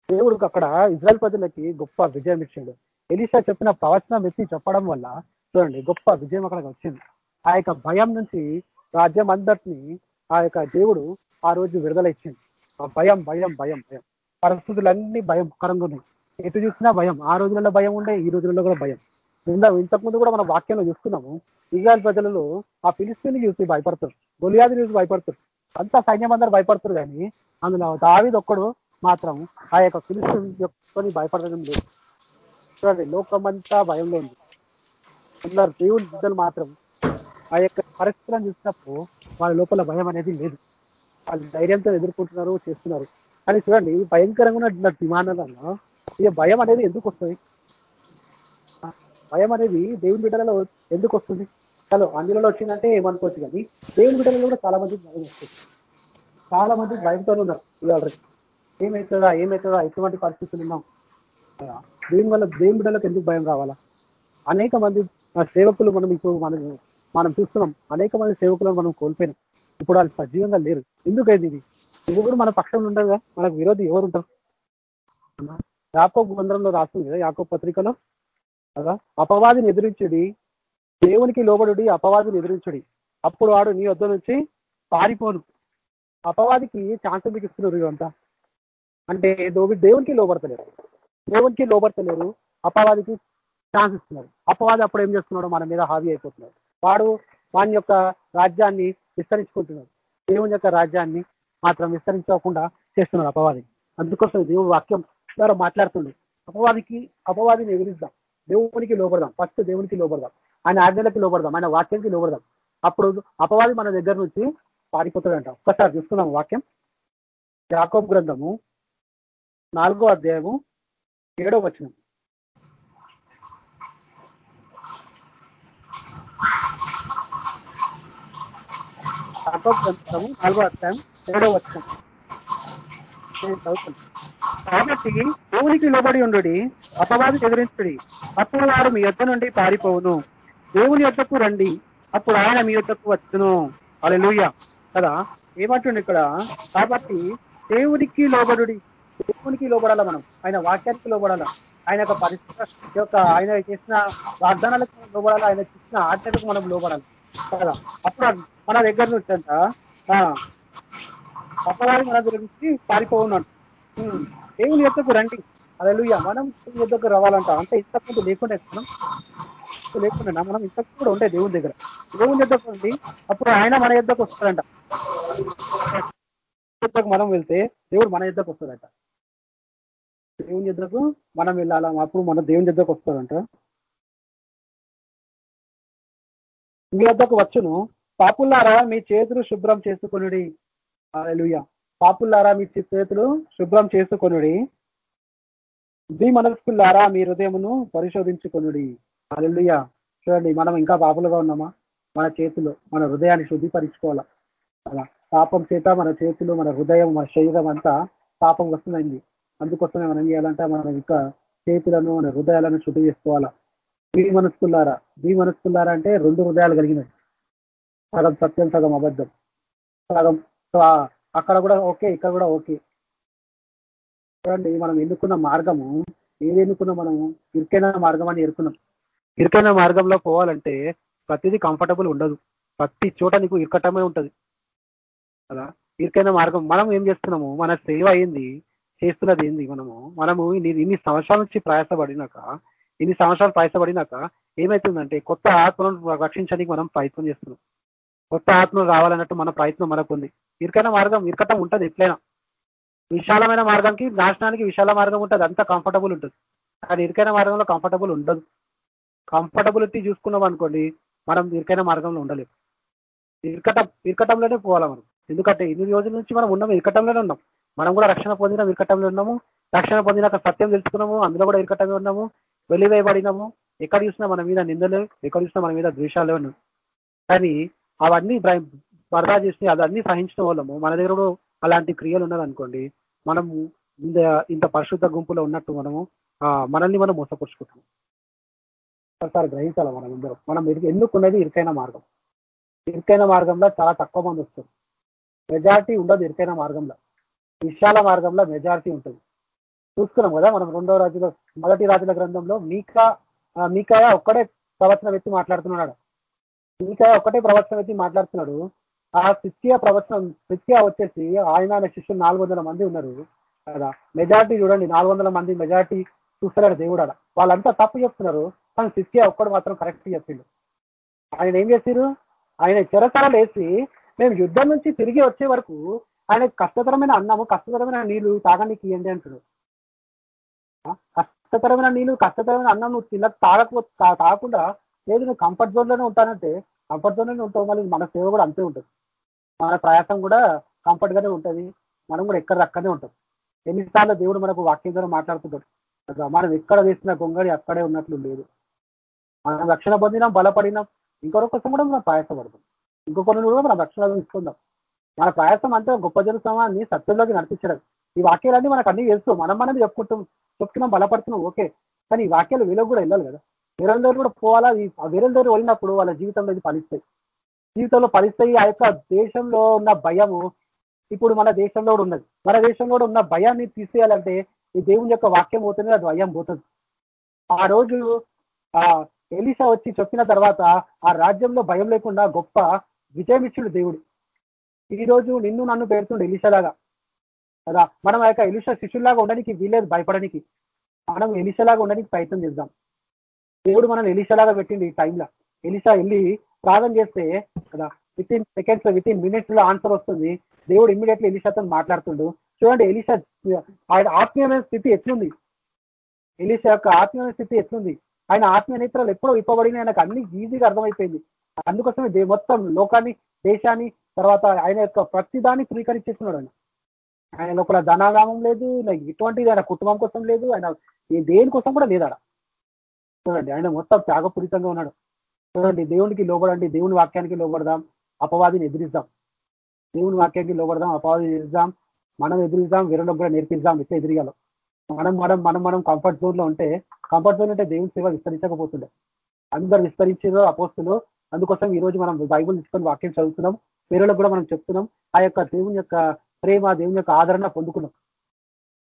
దేవుడు అక్కడ ఇజ్రాయల్ ప్రజలకి గొప్ప విజయం ఇచ్చాడు. ఎలీషా చెప్పిన ప్రవచనం ఎత్తి చెప్పడం వల్ల చూడండి గొప్ప విజయం అక్కడికి వచ్చింది. ఆ యొక్క భయం నుంచి రాజ్యం అందరినీ ఆ యొక్క దేవుడు ఆ రోజు విడుదల ఇచ్చింది. ఆ భయం భయం భయం భయం. పరిస్థితులన్నీ భయంకరంగా ఉన్నాయి. ఎటు చూసినా భయం. ఆ రోజులలో భయం ఉండే ఈ రోజులలో కూడా భయం. ఇంత ఇంతకుముందు కూడా మన వాక్యంలో చూస్తున్నాము ఇజ్రాయల్ ప్రజలలో ఆ ఫిలిస్తీన్ చూసి భయపడతారు. గొలియాది చూసి భయపడతారు. అంతా సైన్యం అందరూ భయపడతారు కానీ అందులో దావిది ఒక్కడు మాత్రం ఆ యొక్క ఫిలిస్తీన్ యొక్క భయపడడం లేదు. చూడండి లోకమంతా భయంలో ఉంది. ఉన్నారు దేవుని బిడ్డలు మాత్రం ఆ యొక్క పరిస్థితులను చూసినప్పుడు వాళ్ళ లోపల భయం అనేది లేదు. వాళ్ళు ధైర్యంతో ఎదుర్కొంటున్నారు చేస్తున్నారు. కానీ చూడండి భయంకరంగా ఉన్న విమానాలలో ఇక భయం అనేది ఎందుకు వస్తుంది? భయం అనేది దేవుని బిడ్డలలో ఎందుకు వస్తుంది? హలో అందులో వచ్చిందంటే ఏమనుకోవచ్చు కానీ దేవుని బిడ్డలలో కూడా చాలా మందికి భయం వస్తుంది. చాలా మంది భయంతో ఉన్నారు ఆల్రెడీ. ఏమవుతుందా ఏమవుతుందా ఎటువంటి పరిస్థితులు ఉన్నాం. ఆ, దేవుని వల్ల దేవుని బిడ్డలకు ఎందుకు భయం కావాలా? అనేక మంది సేవకులు మనం ఇప్పుడు మనం మనం చూస్తున్నాం. అనేక మంది సేవకులను మనం కోల్పోయినాం. ఇప్పుడు వాళ్ళు సజీవంగా లేరు. ఎందుకైంది ఇది? ఇది మన పక్షంలో ఉండగా మనకు విరోధి ఎవరు ఉంటారు? యాకో గ్రంథంలో రాస్తుంది కదా యాకో పత్రికలో. కదా? అపవాదిని ఎదిరించుడి. దేవునికి లోబడుడి అపవాదిని ఎదిరించుడి. అప్పుడు వాడు నీ వద్ద నుంచి పారిపోను. అపవాదికి ఛాన్స్ మీకు ఇస్తున్నారు ఇవంతా అంటే దేవునికి లోబడతలేరు. దేవునికి లోబడతలేరు. అపవాదికి ఛాన్స్ ఇస్తున్నారు అపవాది అప్పుడు ఏం చేస్తున్నాడు మన మీద హావీ అయిపోతున్నాడు. వాడు వాని యొక్క రాజ్యాన్ని విస్తరించుకుంటున్నాడు. దేవుని యొక్క రాజ్యాన్ని మాత్రం విస్తరించకుండా చేస్తున్నాడు అపవాది. అందుకోసం దేవుడు వాక్యం ద్వారా మాట్లాడుతుంది అపవాదికి అపవాదిని ఎదిరిద్దాం. దేవునికి లోపడదాం ఫస్ట్ దేవునికి లోపడదాం ఆయన ఆజ్ఞలకి లోపడదాం ఆయన వాక్యానికి లోపడదాం అప్పుడు అపవాది మన దగ్గర నుంచి పారిపోతాడంట. ఒక్కసారి చూస్తున్నాం వాక్యం. యాకోబ్ గ్రంథము నాలుగో అధ్యాయము ఏడో వచనం. యాకోబ్ నాలుగో అర్థం ఏడో వచ్చాం కాబట్టి దేవునికి లోబడి ఉండు అపవాది ఎదిరించుడి. అప్పుడు వారు మీ యొద్ధ నుండి పారిపోవును. దేవుని యొద్దకు రండి అప్పుడు ఆయన మీ యొద్దకు వచ్చును. అలెలుయ్య కదా? ఏమంటుండే ఇక్కడ? కాబట్టి దేవునికి లోబడుడి. దేవునికి లోబడాల మనం? ఆయన వాక్యానికి లోబడాల? ఆయన యొక్క పరిస్థితి యొక్క ఆయన చేసిన వాగ్దానాలకు మనం లోబడాలి? ఆయన చేసిన ఆజ్ఞలకు మనం లోబడాలి? కదా అప్పుడు మన దగ్గర నుంచి అంట. ఆ, అపవాది మన దగ్గర నుంచి పారిపోవున్నాడు. దేవుని యొక్కకు రండి. అలలుయ్య మనం దేవుని యొక్కకు రావాలంట. అంటే ఇంతకుముందు లేకుండా మనం? లేకుండా మనం ఇంతకు కూడా ఉండే దేవుని దగ్గర. దేవుని యొక్కకు రండి. అప్పుడు ఆయన మన యొద్దకు వస్తాడంట. యుద్ధకు మనం వెళ్తే దేవుడు మన యుద్ధకు వస్తాడంట. దేవుని యుద్ధకు మనం వెళ్ళాలా? అప్పుడు మన దేవుని యుద్ధకు వస్తాడంట. మీ వద్దకు వచ్చును. పాపులారా మీ చేతులు శుభ్రం చేసుకొనుడి. అలలుయ పాపులారా మీ చేతులు శుభ్రం చేసుకొనుడి. మీ మనస్కుల్లారా మీ హృదయమును పరిశోధించుకొనుడి. అలలుయ చూడండి మనం ఇంకా పాపులుగా ఉన్నామా? మన చేతులు మన హృదయాన్ని శుద్ధిపరించుకోవాలా? అలా. పాపం చేత మన చేతులు మన హృదయం మన శరీరం అంతా పాపం వస్తుందండి. అందుకోసమే మనం ఏం చేయాలంటే మనం ఇంకా చేతులను మన హృదయాలను శుద్ధి చేసుకోవాలా? ద్వి మనస్కులారా ద్వి మనస్కులారా అంటే రెండు హృదయాలు కలిగినది సగం సత్యం సగం అబద్ధం. సగం అక్కడ కూడా ఓకే ఇక్కడ కూడా ఓకే. చూడండి మనం ఎన్నుకున్న మార్గము ఏది ఎన్నుకున్నాం మనము? ఇరుకైన మార్గం అని ఎరుకున్నాం ఇరుకైన మార్గంలో పోవాలంటే ప్రతిదీ కంఫర్టబుల్ ఉండదు. ప్రతి చోట నీకు ఇరుకటమే ఉంటుంది. కదా? ఇరుకైన మార్గం. మనం ఏం చేస్తున్నాము? మన సేవ అయింది చేస్తున్నది ఏంది మనము? మనము ఇన్ని ఇన్ని సంవత్సరాల నుంచి ప్రయాసపడినాక ఇన్ని సంవత్సరాలు ప్రయత్నపడినాక ఏమవుతుందంటే కొత్త ఆత్మను రక్షించడానికి మనం ప్రయత్నం చేస్తున్నాం. కొత్త ఆత్మ రావాలన్నట్టు మన ప్రయత్నం మనకు ఉంది ఇరుకైన మార్గం ఇరకటం ఉంటుంది ఎట్లయినా. విశాలమైన మార్గంకి నాశనానికి విశాల మార్గం ఉంటుంది అంత కంఫర్టబుల్ ఉంటుంది. కానీ ఇరుకైన మార్గంలో కంఫర్టబుల్ ఉండదు. కంఫర్టబిలిటీ చూసుకున్నాం అనుకోండి మనం ఇరుకైన మార్గంలో ఉండలేము ఇరకటం ఇరకటంలోనే పోవాలి మనం. ఎందుకంటే ఇన్ని రోజుల నుంచి మనం ఉన్నాం ఇరకటంలోనే ఉన్నాం. మనం కూడా రక్షణ పొందినాం ఇరకటంలో ఉన్నాము. రక్షణ పొందినాక సత్యం తెలుసుకున్నాము అందులో కూడా ఇరకటంలో ఉన్నాము. వెలివేయబడినాము. ఎక్కడ చూసినా మన మీద నిందలు ఎక్కడ చూసినా మన మీద ద్వేషాలు కానీ అవన్నీ బర్దా చేసి అవన్నీ సహించిన వాళ్ళము మన దగ్గర కూడా అలాంటి క్రియలు ఉన్నదనుకోండి మనము ఇంత ఇంత పరిశుద్ధ గుంపులో ఉన్నట్టు మనము మనల్ని మనం మోసపరుచుకుంటాం ఒకసారి గ్రహించాలి మనం అందరం? మనం ఎందుకున్నది ఇరుకైన మార్గం? ఇరుకైన మార్గంలో చాలా తక్కువ మంది వస్తారు. మెజారిటీ ఉండదు ఇరుకైన మార్గంలో. విశాల మార్గంలో మెజారిటీ ఉంటుంది. చూసుకున్నాం కదా మనం రెండవ రాజుల మొదటి రాజుల గ్రంథంలో మీకా మీకాయ ఒక్కడే ప్రవచనం ఎత్తి మాట్లాడుతున్నాడు. మీకాయ ఒక్కటే ప్రవచనం ఎత్తి మాట్లాడుతున్నాడు. ఆ సిత్య ప్రవచనం సిత్య వచ్చేసి ఆయన అనే శిష్యులు నాలుగు వందల మంది ఉన్నారు కదా. మెజార్టీ చూడండి నాలుగు వందల మంది మెజార్టీ చూస్తున్నాడు దేవుడు అలా వాళ్ళంతా తప్పు చెప్తున్నారు కానీ సిత్య ఒక్కడు మాత్రం కరెక్ట్ చెప్పిండు. ఆయన ఏం చేసిరు ఆయన చెరసరలు వేసి మేము యుద్ధం నుంచి తిరిగి వచ్చే వరకు ఆయన కష్టతరమైన అన్నము కష్టతరమైన నీళ్ళు తాగనీకి ఇవ్వండి అంటాడు కష్టతరమైన నీళ్ళు కష్టతరమైన అన్నం నువ్వు తిన తాగకపో తాగకుండా లేదు నువ్వు కంఫర్ట్ జోన్లోనే ఉంటానంటే కంఫర్ట్ జోన్లోనే ఉంటావు మళ్ళీ మన సేవ కూడా అంతే ఉంటుంది. మన ప్రయాసం కూడా కంఫర్ట్గానే ఉంటుంది. మనం కూడా ఎక్కడ అక్కడనే ఉంటాం. ఎన్నిసార్లు దేవుడు మనకు వాక్యం ద్వారా మాట్లాడుతుంటాడు. మనం ఎక్కడ వేసిన గొంగడి అక్కడే ఉన్నట్లు లేదు. మనం రక్షణ పొందినాం బలపడినాం. ఇంకొకరి కోసం కూడా మనం ప్రయాసపడతాం. ఇంకొకరిని కూడా మనం రక్షణ తీసుకుందాం మన ప్రయాసం అంటే గొప్ప జన సమాన్ని సత్యంలోకి నడిపించడం. ఈ వాక్యాలన్నీ మనకు అన్ని తెలుసు. మనం మనం చెప్పుకుంటాం చెప్తున్నాం బలపడుతున్నాం ఓకే. కానీ ఈ వాక్యాలు వీళ్ళకి కూడా వెళ్ళాలి కదా. వేరే దగ్గర కూడా పోవాలా? ఈ వేరే దగ్గర వెళ్ళినప్పుడు వాళ్ళ జీవితంలో ఇది ఫలిస్తాయి. జీవితంలో ఫలిస్తాయి. ఆ యొక్క దేశంలో ఉన్న భయము ఇప్పుడు మన దేశంలో కూడా ఉన్నది. మన దేశంలో కూడా ఉన్న భయాన్ని తీసేయాలంటే ఈ దేవుని యొక్క వాక్యం పోతుంది అది భయం పోతుంది. ఆ రోజు ఆ ఎలిసా వచ్చి చెప్పిన తర్వాత ఆ రాజ్యంలో భయం లేకుండా గొప్ప విజయం ఇచ్చుడు దేవుడు. ఈ రోజు నిన్ను నన్ను పేరుతుండే ఎలిసలాగా కదా? మనం ఆ యొక్క ఎలిష శిష్యుల్లాగా ఉండడానికి వీలేదు భయపడడానికి. మనం ఎలిషలాగా ఉండడానికి ప్రయత్నం చేద్దాం. దేవుడు మనం ఎలిషలాగా పెట్టింది ఈ టైంలో ఎలిషా వెళ్ళి ప్రార్థన చేస్తే కదా within seconds within మినిట్స్లో ఆన్సర్ వస్తుంది. దేవుడు ఇమ్మీడియట్లీ ఎలిషాతో మాట్లాడుతుండు. చూడండి ఎలిషా ఆయన ఆత్మీయమైన స్థితి ఎట్లుంది? ఎలిషా యొక్క ఆత్మీయమైన స్థితి ఎట్లుంది? ఆయన ఆత్మీయ నేత్రాలు ఎప్పుడో ఇప్పబడిన ఆయనకు అన్ని ఈజీగా అర్థమైపోయింది. అందుకోసమే మొత్తం లోకాన్ని దేశాన్ని తర్వాత ఆయన యొక్క ప్రతిదాన్ని స్వీకరించేస్తున్నాడు ఆయన. ఆయన లోపల ధనాగామం లేదు ఎటువంటిది ఆయన కుటుంబం కోసం లేదు ఆయన దేనికోసం కూడా లేదు ఆడ. చూడండి ఆయన మొత్తం త్యాగపూరితంగా ఉన్నాడు. చూడండి దేవునికి లోబడండి దేవుని వాక్యానికి లోబడదాం అపవాదిని ఎదిరిద్దాం. దేవుని వాక్యానికి లోబడదాం అపవాదిని ఎదిరిద్దాం మనం ఎదిరిద్దాం వేరేలోకి కూడా నేర్పిద్దాం ఇట్లా ఎదిరియాలి. మనం మనం మనం మనం కంఫర్ట్ జోన్లో ఉంటే కంఫర్ట్ జోన్ అంటే దేవుని సేవ విస్తరించకపోతుండే. అందరు విస్తరించారు అపోస్తులు అందుకోసం ఈ రోజు మనం బైబుల్ తీసుకొని వాక్యం చదువుతున్నాం వేరేలో కూడా మనం చెప్తున్నాం ఆ యొక్క దేవుని యొక్క ప్రేమ దేవుని యొక్క ఆదరణ పొందుకున్నాం.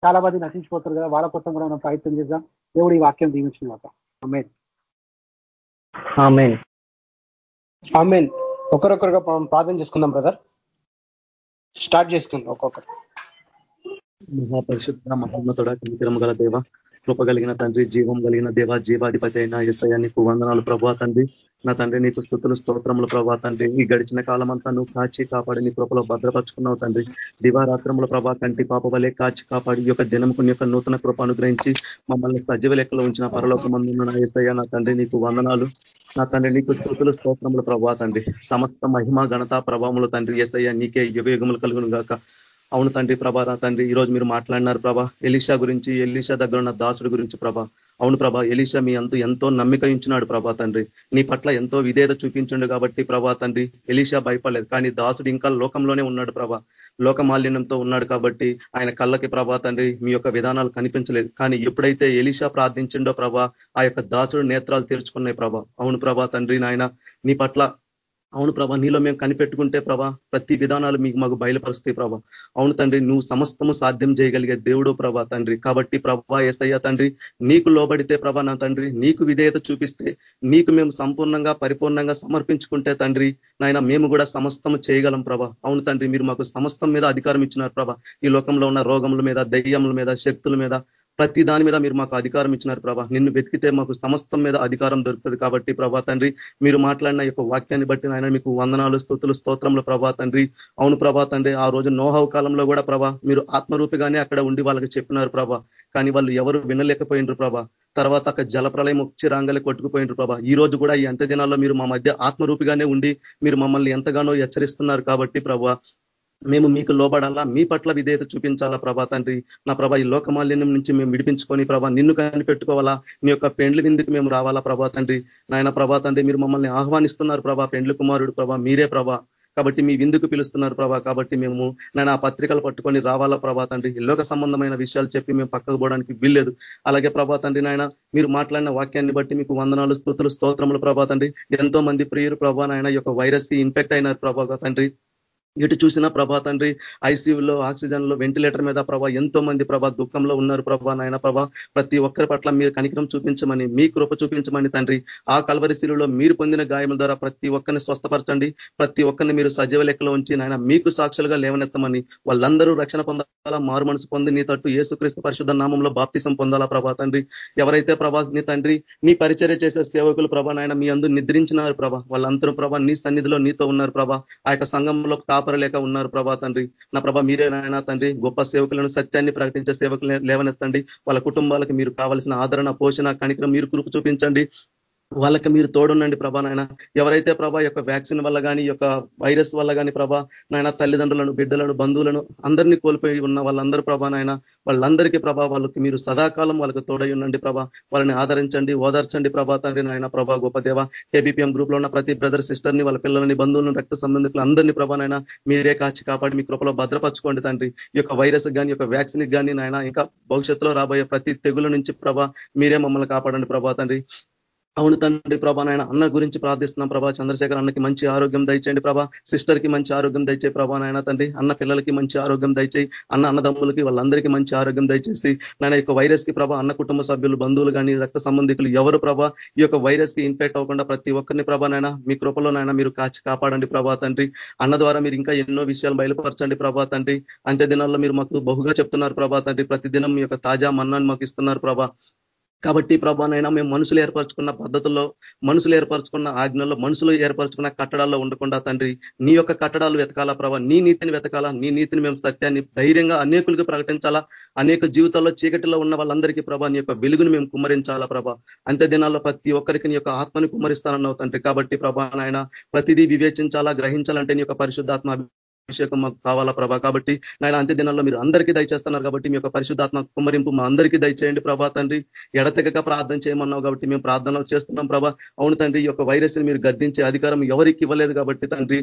చాలా మంది నశించిపోతారు కదా వాళ్ళ కోసం కూడా మనం ప్రయత్నం చేద్దాం. దేవుడు ఈ వాక్యం దీవించిన అమ్మే ఆమెన్. ఒకరొకరుగా ప్రార్థన చేసుకుందాం బ్రదర్. స్టార్ట్ చేసుకుందాం ఒక్కొక్కరు. మహాపరిశుద్ధ మహోన్నతుడ కనికరం గల దేవ కృప కలిగిన తండ్రి జీవం కలిగిన దేవ జీవాధిపతి అయిన ఎస్ఐ నీకు వందనాలు ప్రభా తండ్రి. నా తండ్రి నీకు స్థుతులు స్తోత్రములు ప్రభా తండ్రి. ఈ గడిచిన కాలం అంతా నువ్వు కాచి కాపాడి నీ కృపలో భద్రపరుచుకున్నావు తండ్రి. దివారాత్రముల ప్రభా కంటి పాప వలె కాచి కాపాడి యొక్క దినముకు యొక్క నూతన కృప అనుగ్రహించి మమ్మల్ని సజీవ లెక్కలో ఉంచిన పరలోక మందున్న నా ఎస్ఐ నా తండ్రి నీకు వందనాలు. నా తండ్రి నీకు స్థుతులు స్తోత్రములు ప్రభా తండ్రి. సమస్త మహిమ ఘనత ప్రభావములు తండ్రి. ఎస్ఐ నీకే యుగయుగములు కలుగును గాక అవును తండ్రి ప్రభా తండ్రి. ఈ రోజు మీరు మాట్లాడినారు ప్రభా. ఎలీషా గురించి ఎలీషా దగ్గర ఉన్న దాసుడి గురించి ప్రభా. అవును ప్రభా ఎలీషా మీ అంతు ఎంతో నమ్మిక ఇచ్చినాడు ప్రభా తండ్రి. నీ పట్ల ఎంతో విధేయత చూపించండు కాబట్టి ప్రభా తండ్రి ఎలీషా భయపడలేదు. కానీ దాసుడు ఇంకా లోకంలోనే ఉన్నాడు ప్రభా. లోకమాలిన్యంతో ఉన్నాడు కాబట్టి ఆయన కళ్ళకి ప్రభా తండ్రి మీ యొక్క విధానాలు కనిపించలేదు. కానీ ఎప్పుడైతే ఎలీషా ప్రార్థించిండో ప్రభా ఆ యొక్క దాసుడు నేత్రాలు తెరుచుకున్నాయి ప్రభా. అవును ప్రభా తండ్రి నాయన నీ పట్ల అవును ప్రభా నీలో మేము కనిపెట్టుకుంటే ప్రభా ప్రతి విధానాలు మీకు మాకు బయలుపరుస్తాయి ప్రభా. అవును తండ్రి నువ్వు సమస్తము సాధ్యం చేయగలిగే దేవుడు ప్రభా తండ్రి. కాబట్టి ప్రభా ఏసయ్య తండ్రి నీకు లోబడితే ప్రభా నా తండ్రి నీకు విధేయత చూపిస్తే నీకు మేము సంపూర్ణంగా పరిపూర్ణంగా సమర్పించుకుంటే తండ్రి నాయన మేము కూడా సమస్తము చేయగలం ప్రభా. అవును తండ్రి మీరు మాకు సమస్తం మీద అధికారం ఇచ్చినారు ప్రభా. ఈ లోకంలో ఉన్న రోగముల మీద దయ్యముల మీద శక్తుల మీద ప్రతి దాని మీద మీరు మాకు అధికారం ఇచ్చినారు ప్రభా. నిన్ను వెతికితే మాకు సమస్తం మీద అధికారం దొరుకుతుంది కాబట్టి ప్రభా తండ్రి మీరు మాట్లాడిన యొక్క వాక్యాన్ని బట్టి ఆయన మీకు వందనాలు స్థుతులు స్తోత్రంలో ప్రభా తండ్రి. అవును ప్రభా తండ్రి ఆ రోజు నోహవ కాలంలో కూడా ప్రభా మీరు ఆత్మరూపిగానే అక్కడ ఉండి వాళ్ళకి చెప్పినారు ప్రభా. కానీ వాళ్ళు ఎవరు వినలేకపోయినరు ప్రభా. తర్వాత అక్కడ జలప్రలయం వచ్చి రాంగలే కొట్టుకుపోయినరు ప్రభా. ఈ రోజు కూడా ఈ అంత్య దినాల్లో మీరు మా మధ్య ఆత్మరూపిగానే ఉండి మీరు మమ్మల్ని ఎంతగానో హెచ్చరిస్తున్నారు కాబట్టి ప్రభా. మేము మీకు లోబడాలా? మీ పట్ల విధేయత చూపించాలా ప్రభా తండ్రి? నా ప్రభా ఈ లోకమాల్యం నుంచి మేము విడిపించుకొని ప్రభా నిన్ను కనిపెట్టుకోవాలా? మీ యొక్క పెండ్లి విందుకు మేము రావాలా ప్రభా తండ్రి? నాయన ప్రభా తండ్రి మీరు మమ్మల్ని ఆహ్వానిస్తున్నారు ప్రభా పెండ్లి కుమారుడు ప్రభా మీరే ప్రభా. కాబట్టి మీ విందుకు పిలుస్తున్నారు ప్రభా కాబట్టి మేము నేను ఆ పత్రికలు పట్టుకొని రావాలా ప్రభా తండ్రి? లోక సంబంధమైన విషయాలు చెప్పి మేము పక్కకు పోవడానికి వీల్లేదు. అలాగే ప్రభా తండ్రి నాయన మీరు మాట్లాడిన వాక్యాన్ని బట్టి మీకు వందనాలు స్థుతులు స్తోత్రములు ప్రభా తండ్రి. ఎంతో మంది ప్రియులు ప్రభా నాయన యొక్క వైరస్కి ఇన్ఫెక్ట్ అయినారు ప్రభా తండ్రి. ఇటు చూసిన ప్రభా తండ్రి ఐసీయూలో ఆక్సిజన్లో వెంటిలేటర్ మీద ప్రభా ఎంతో మంది ప్రభా దుఃఖంలో ఉన్నారు ప్రభా నాయన ప్రభా. ప్రతి ఒక్కరి పట్ల మీరు కనికరం చూపించమని మీ కృప చూపించమని తండ్రి. ఆ కలవరిశీలలో మీరు పొందిన గాయముల ద్వారా ప్రతి ఒక్కరిని స్వస్థపరచండి. ప్రతి ఒక్కరిని మీరు సజీవ లెక్కలో ఉంచి నాయన మీకు సాక్షులుగా లేవనెత్తమని వాళ్ళందరూ రక్షణ పొందాలా మారు మనసు పొంది నీ తట్టు ఏసుక్రీస్తు పరిశుద్ధ నామంలో బాప్తిసం పొందాలా ప్రభా తండ్రి. ఎవరైతే ప్రభా నీ తండ్రి నీ పరిచర్య చేసే సేవకులు ప్రభా నాయన మీ అందు నిద్రించినారు ప్రభా వాళ్ళందరూ ప్రభా నీ సన్నిధిలో నీతో ఉన్నారు ప్రభా. ఆ యొక్క సంఘంలో కాపరలేక ఉన్నారు ప్రభా తండ్రి. నా ప్రభా మీరే నాయన తండ్రి. గొప్ప సేవకులను సత్యాన్ని ప్రకటించే సేవకులు లేవనెత్తండి. వాళ్ళ కుటుంబాలకు మీరు కావాల్సిన ఆదరణ పోషణ కణికరం మీరు కురుపు చూపించండి. వాళ్ళకి మీరు తోడుండండి ప్రభా నాయన. ఎవరైతే ప్రభా యొక్క వ్యాక్సిన్ వల్ల కానీ యొక్క వైరస్ వల్ల కానీ ప్రభా నాయన తల్లిదండ్రులను బిడ్డలను బంధువులను అందరినీ కోల్పోయి ఉన్న వాళ్ళందరూ ప్రభా నాయన వాళ్ళందరికీ ప్రభా వాళ్ళకి మీరు సదాకాలం వాళ్ళకి తోడై ఉండండి ప్రభా. వాళ్ళని ఆదరించండి ఓదార్చండి ప్రభా తండ్రి నాయన ప్రభా గోపదేవ కేబీపీఎం గ్రూప్లో ఉన్న ప్రతి బ్రదర్ సిస్టర్ని వాళ్ళ పిల్లలని బంధువులను రక్త సంబంధికులు అందరినీ ప్రభా నాయన మీరే కాచి కాపాడి మీ కృపలో భద్రపరచుకోండి తండ్రి. ఈ యొక్క వైరస్ కానీ యొక్క వ్యాక్సిన్ కానీ నాయన ఇంకా భవిష్యత్తులో రాబోయే ప్రతి తెగుల నుంచి ప్రభా మీరే మమ్మల్ని కాపాడండి ప్రభా తండ్రి. అవును తండ్రి ప్రభా నాయన అన్న గురించి ప్రార్థిస్తున్నాం ప్రభా. చంద్రశేఖర్ అన్నకి మంచి ఆరోగ్యం దయచేయండి ప్రభా. సిస్టర్కి మంచి ఆరోగ్యం దయచేయి ప్రభా నాయన తండ్రి. అన్న పిల్లలకి మంచి ఆరోగ్యం దయచేయి. అన్న అన్నదమ్ములకి వాళ్ళందరికీ మంచి ఆరోగ్యం దయచేసి నాయన యొక్క వైరస్కి ప్రభా అన్న కుటుంబ సభ్యులు బంధువులు కానీ రక్త సంబంధికులు ఎవరు ప్రభా ఈ యొక్క వైరస్కి ఇన్ఫెక్ట్ అవ్వకుండా ప్రతి ఒక్కరిని ప్రభా నాయన మీ కృపలో నాయన మీరు కాచి కాపాడండి ప్రభా తండ్రి. అన్న ద్వారా మీరు ఇంకా ఎన్నో విషయాలు బయలుపరచండి ప్రభా తండ్రి. అంత్య దినాల్లో మీరు మాకు బహుగా చెప్తున్నారు ప్రభా తండ్రి. ప్రతిదినం మీ యొక్క తాజా మన్నాన్ని మాకు ఇస్తున్నారు ప్రభా. కాబట్టి ప్రభానైనా మేము మనుషులు ఏర్పరచుకున్న పద్ధతుల్లో మనుషులు ఏర్పరచుకున్న ఆజ్ఞల్లో మనుషులు ఏర్పరచుకున్న కట్టడాల్లో ఉండకుండా తండ్రి నీ యొక్క కట్టడాలు వెతకాలా ప్రభా? నీ నీతిని వెతకాలా? నీ నీతిని మేము సత్యాన్ని ధైర్యంగా అనేకులకు ప్రకటించాలా? అనేక జీవితాల్లో చీకటిలో ఉన్న వాళ్ళందరికీ ప్రభా నీ యొక్క వెలుగును మేము కుమ్మరించాలా ప్రభా? అంత్య దినాల్లో ప్రతి ఒక్కరికి నీ యొక్క ఆత్మని కుమ్మరిస్తానన్నావు తండ్రి. కాబట్టి ప్రభా నాయన ప్రతిదీ వివేచించాలా గ్రహించాలంటే నీ యొక్క పరిశుద్ధాత్మ అభిషేకం మాకు కావాలా ప్రభా? కాబట్టి నాయన అంత్య దినాల్లో మీరు అందరికీ దయచేస్తున్నారు కాబట్టి మీ యొక్క పరిశుద్ధాత్మ కుమ్మరింపు మా అందరికీ దయచేయండి ప్రభా తండ్రి. ఎడతెగక ప్రార్థన చేయమన్నావు కాబట్టి మేము ప్రార్థన చేస్తున్నాం ప్రభా. అవును తండ్రి ఈ యొక్క వైరస్ మీరు గద్దించే అధికారం ఎవరికి ఇవ్వలేదు కాబట్టి తండ్రి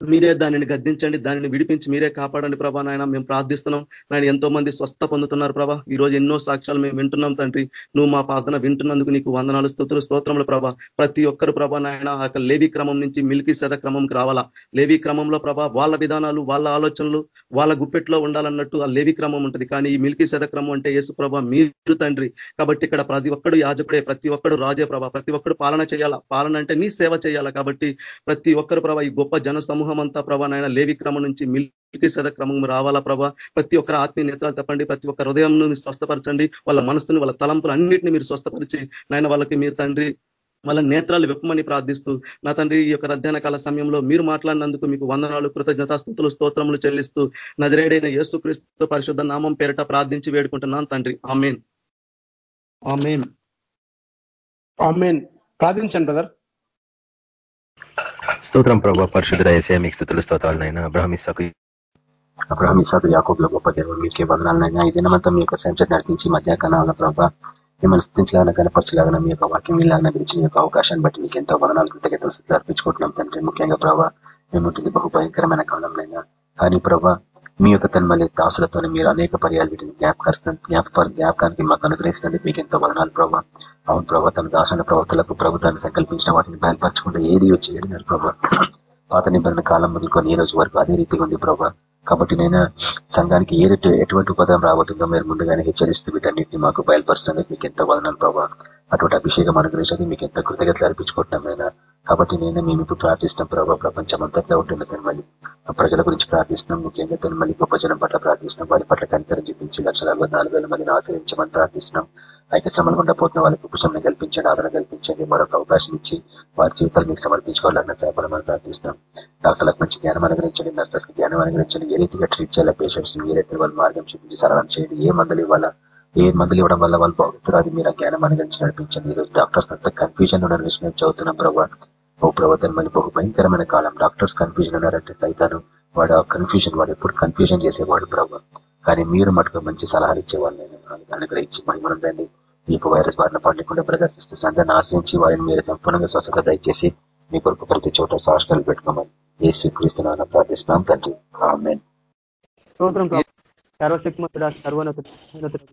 మీరే దానిని గద్దించండి దానిని విడిపించి మీరే కాపాడండి ప్రభా నాయన. మేము ప్రార్థిస్తున్నాం. నాయన ఎంతో మంది స్వస్థ పొందుతున్నారు ప్రభా. ఈ రోజు ఎన్నో సాక్ష్యాలు మేము వింటున్నాం తండ్రి. నువ్వు మా ప్రార్థన వింటున్నందుకు నీకు వందనాలు స్థుతులు స్తోత్రములు ప్రభా. ప్రతి ఒక్కరు ప్రభా నాయన ఆ లేవి క్రమం నుంచి మిల్కీ శత క్రమంకి రావాలా? లేవి క్రమంలో ప్రభా వాళ్ళ విధానాలు వాళ్ళ ఆలోచనలు వాళ్ళ గుప్పెట్లో ఉండాలన్నట్టు ఆ లేవి క్రమం ఉంటుంది. కానీ ఈ మిల్కీ శత క్రమం అంటే యేసు ప్రభా మీరు తండ్రి. కాబట్టి ఇక్కడ ప్రతి ఒక్కడు యాజకుడే ప్రతి ఒక్కడు రాజే ప్రభా. ప్రతి ఒక్కడు పాలన చేయాలా? పాలన అంటే నీ సేవ చేయాలా? కాబట్టి ప్రతి ఒక్కరు ప్రభా ఈ గొప్ప జన సమూహం అంతా ప్రభా నాయన లేవి క్రమం నుంచి మిల్కి సద క్రమం రావాలా ప్రభా? ప్రతి ఒక్కరు ఆత్మీయ నేత్రాలు తప్పండి ప్రతి ఒక్క హృదయం స్వస్థపరచండి వాళ్ళ మనసుని వాళ్ళ తలంపులు అన్నింటినీ మీరు స్వస్థపరిచి నాయన వాళ్ళకి మీరు తండ్రి వాళ్ళ నేత్రాలు వెప్పమని ప్రార్థిస్తూ నా తండ్రి ఈ యొక్క అధ్యయన కాల సమయంలో మీరు మాట్లాడినందుకు మీకు వందనాలు కృతజ్ఞతాస్థుతులు స్తోత్రములు చెల్లిస్తూ నజరేడైన యేసుక్రీస్తు పరిశుద్ధ నామం పేరిట ప్రార్థించి వేడుకుంటున్నాను తండ్రి. ఆమెన్. ఆమెన్. ఆమెన్. ప్రార్థించండి బ్రదర్. స్తోత్రం ప్రభా పరిశుద్ధ ఏసే మీకు స్థుతులు స్తోత్రాలనైనా. అబ్రహమిసాకు అబ్రహమిసాకు యాకోబుల గొప్ప దేవుడు మీకే వందనాలనైనా. ఈ దినమంతా మీ యొక్క సంచ నడిపించి మధ్యాహ్నాల ప్రభావ మిమ్మల్ని స్థితించలాగా కనపరచలాగా మీ యొక్క వాక్యం వీళ్ళగా గురించి మీ యొక్క అవకాశాన్ని బట్టి మీకు ఎంతో వదనాలు కృతజ్ఞతలు అర్పించుకుంటున్నాం తండ్రి. ముఖ్యంగా ప్రభావ మేము బహు భయంకరమైన కాలంలో కానీ ప్రభా మీ యొక్క తన్మలి దాసులతో మీరు అనేక పర్యాలు వీటిని జ్ఞాపకరుస్తున్న జ్ఞాపక జ్ఞాపకానికి మాకు అనుగ్రహిస్తున్నందుకు మీకు ఎంతో వదనాలు ప్రభావ అవును ప్రభావ తన దాసుల ప్రవర్తలకు ప్రభుత్వాన్ని సంకల్పించిన వాటిని బయలుపరచకుండా ఏది వచ్చి ఏడినారు ప్రభావ పాత నిబంధన కాలం మొదలుకొని ఈ రోజు వరకు అదే రీతిగా ఉంది ప్రభావ కాబట్టి నేను సంఘానికి ఏ ఎటువంటి ఉపదం రాబోతుందో మీరు ముందుగానే హెచ్చరిస్తూ వీటన్నింటినీ మాకు బయలుపరుస్తున్నందుకు మీకు ఎంత వదనాలు ప్రభావ అటువంటి అభిషేకం అనుగ్రహించడానికి మీకు ఎంత కృతజ్ఞతలు అర్పించుకుంటున్నాం అయినా కాబట్టి నేను మేము ఇప్పుడు ప్రార్థిస్తున్నాం ప్రభావ ప్రపంచం అంతట్లో ఉంటున్న తనమల్లి ప్రజల గురించి ప్రార్థిస్తున్నాం. ముఖ్యంగా తనమల్లి గొప్ప జనం పట్ల ప్రార్థిస్తున్నాం. వారి పట్ల కనికరం చూపించి లక్షల అరవై నాలుగు వేల మందిని ఆశ్రయించమని ప్రార్థిస్తున్నాం. అయితే శ్రమలు గుండా పోతున్న వాళ్ళకి ఉపశమనం కల్పించండి ఆదరణ కల్పించండి. మరొక అవకాశం ఇచ్చి వారి జీవితాలు మీకు సమర్పించుకోవాలన్న సేపడమని ప్రార్థిస్తున్నాం. డాక్టర్లకు మంచి జ్ఞానం అనుగ్రహించండి నర్సెస్కి జ్ఞానం అనుగ్రహించండి. ఏ రీతిగా ట్రీట్ చేయాలి పేషెంట్స్ ఏ రీతి వాళ్ళు మార్గం చూపించి సరళం చేయండి. ఏ మందులు ఇవ్వాలా ఏ మందులు ఇవ్వడం వల్ల వాళ్ళు బాగుతారు అది మీరు ఆ జ్ఞానం అనుగ్రహించి నడిపించండి. ఈరోజు డాక్టర్స్ అంతా కన్ఫ్యూజన్ ఉన్న విషయం చదువుతున్నాం ప్రభావ ఓ ప్రభుత్వం మళ్ళీ బహు భయంకరమైన కాలం. డాక్టర్స్ కన్ఫ్యూజన్ ఉన్నారంటే సైతాను వాడు ఆ కన్ఫ్యూజన్ వాడు ఎప్పుడు కన్ఫ్యూజన్ చేసేవాడు ప్రభావ కానీ మీరు మటుకు మంచి సలహాలు ఇచ్చేవాళ్ళు అనుగ్రహించి దాన్ని మీకు వైరస్ బారిన పడకుండా బ్రదర్ సిస్టర్స్ అందరిని ఆశ్రయించి వారిని మీరు సంపూర్ణంగా స్వస్థత దయచేసి మీ కొరకు ప్రతి చోట సాక్షాలు పెట్టుకోమని ఏ స్వీకరిస్తున్నాను ప్రార్థిస్తున్నాం తండ్రి. ఆమెన్. సర్వశక్తిమంతుడ సర్వోన్నత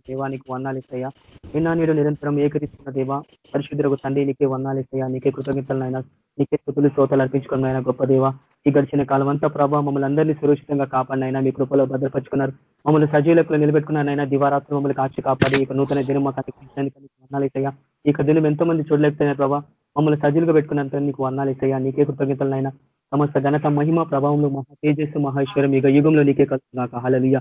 దేవానికి వందాలిసయ్యా నిన్న నేడు నిరంతరం ఏకరిస్తున్న దేవ పరిశుద్ధులకు తండ్రి నీకే వందాలిసయ్యా నీకే కృతజ్ఞతలైనా నీకే స్థుతులు శ్రోతలు అర్పించుకున్న గొప్ప దేవ ఈ గడిచిన కాలం అంతా ప్రభావ మమ్మల్ని అందరినీ సురక్షితంగా కాపాడినైనా మీ కృపలో భద్రపరుచుకున్నారు. మమ్మల్ని సజీవులకు నిలబెట్టుకున్నారైనా దివారాత్రి మమ్మల్ని కాచి కాపాడి ఇక నూతన దినం మాకు అందించడానికి నీకు ఇక దినం ఎంతో మంది చూడలేకపోయినారు ప్రభావ మమ్మల్ని సజీలుగా పెట్టుకున్నంత నీకు వందాలిసయ్యా నీకే కృతజ్ఞతలైనా సమస్త ఘనత మహిమ ప్రభావంలో మహా తేజస్సు మహేశ్వరం ఇక యుగంలో నీకే కలుగుతున్నాక హలలియ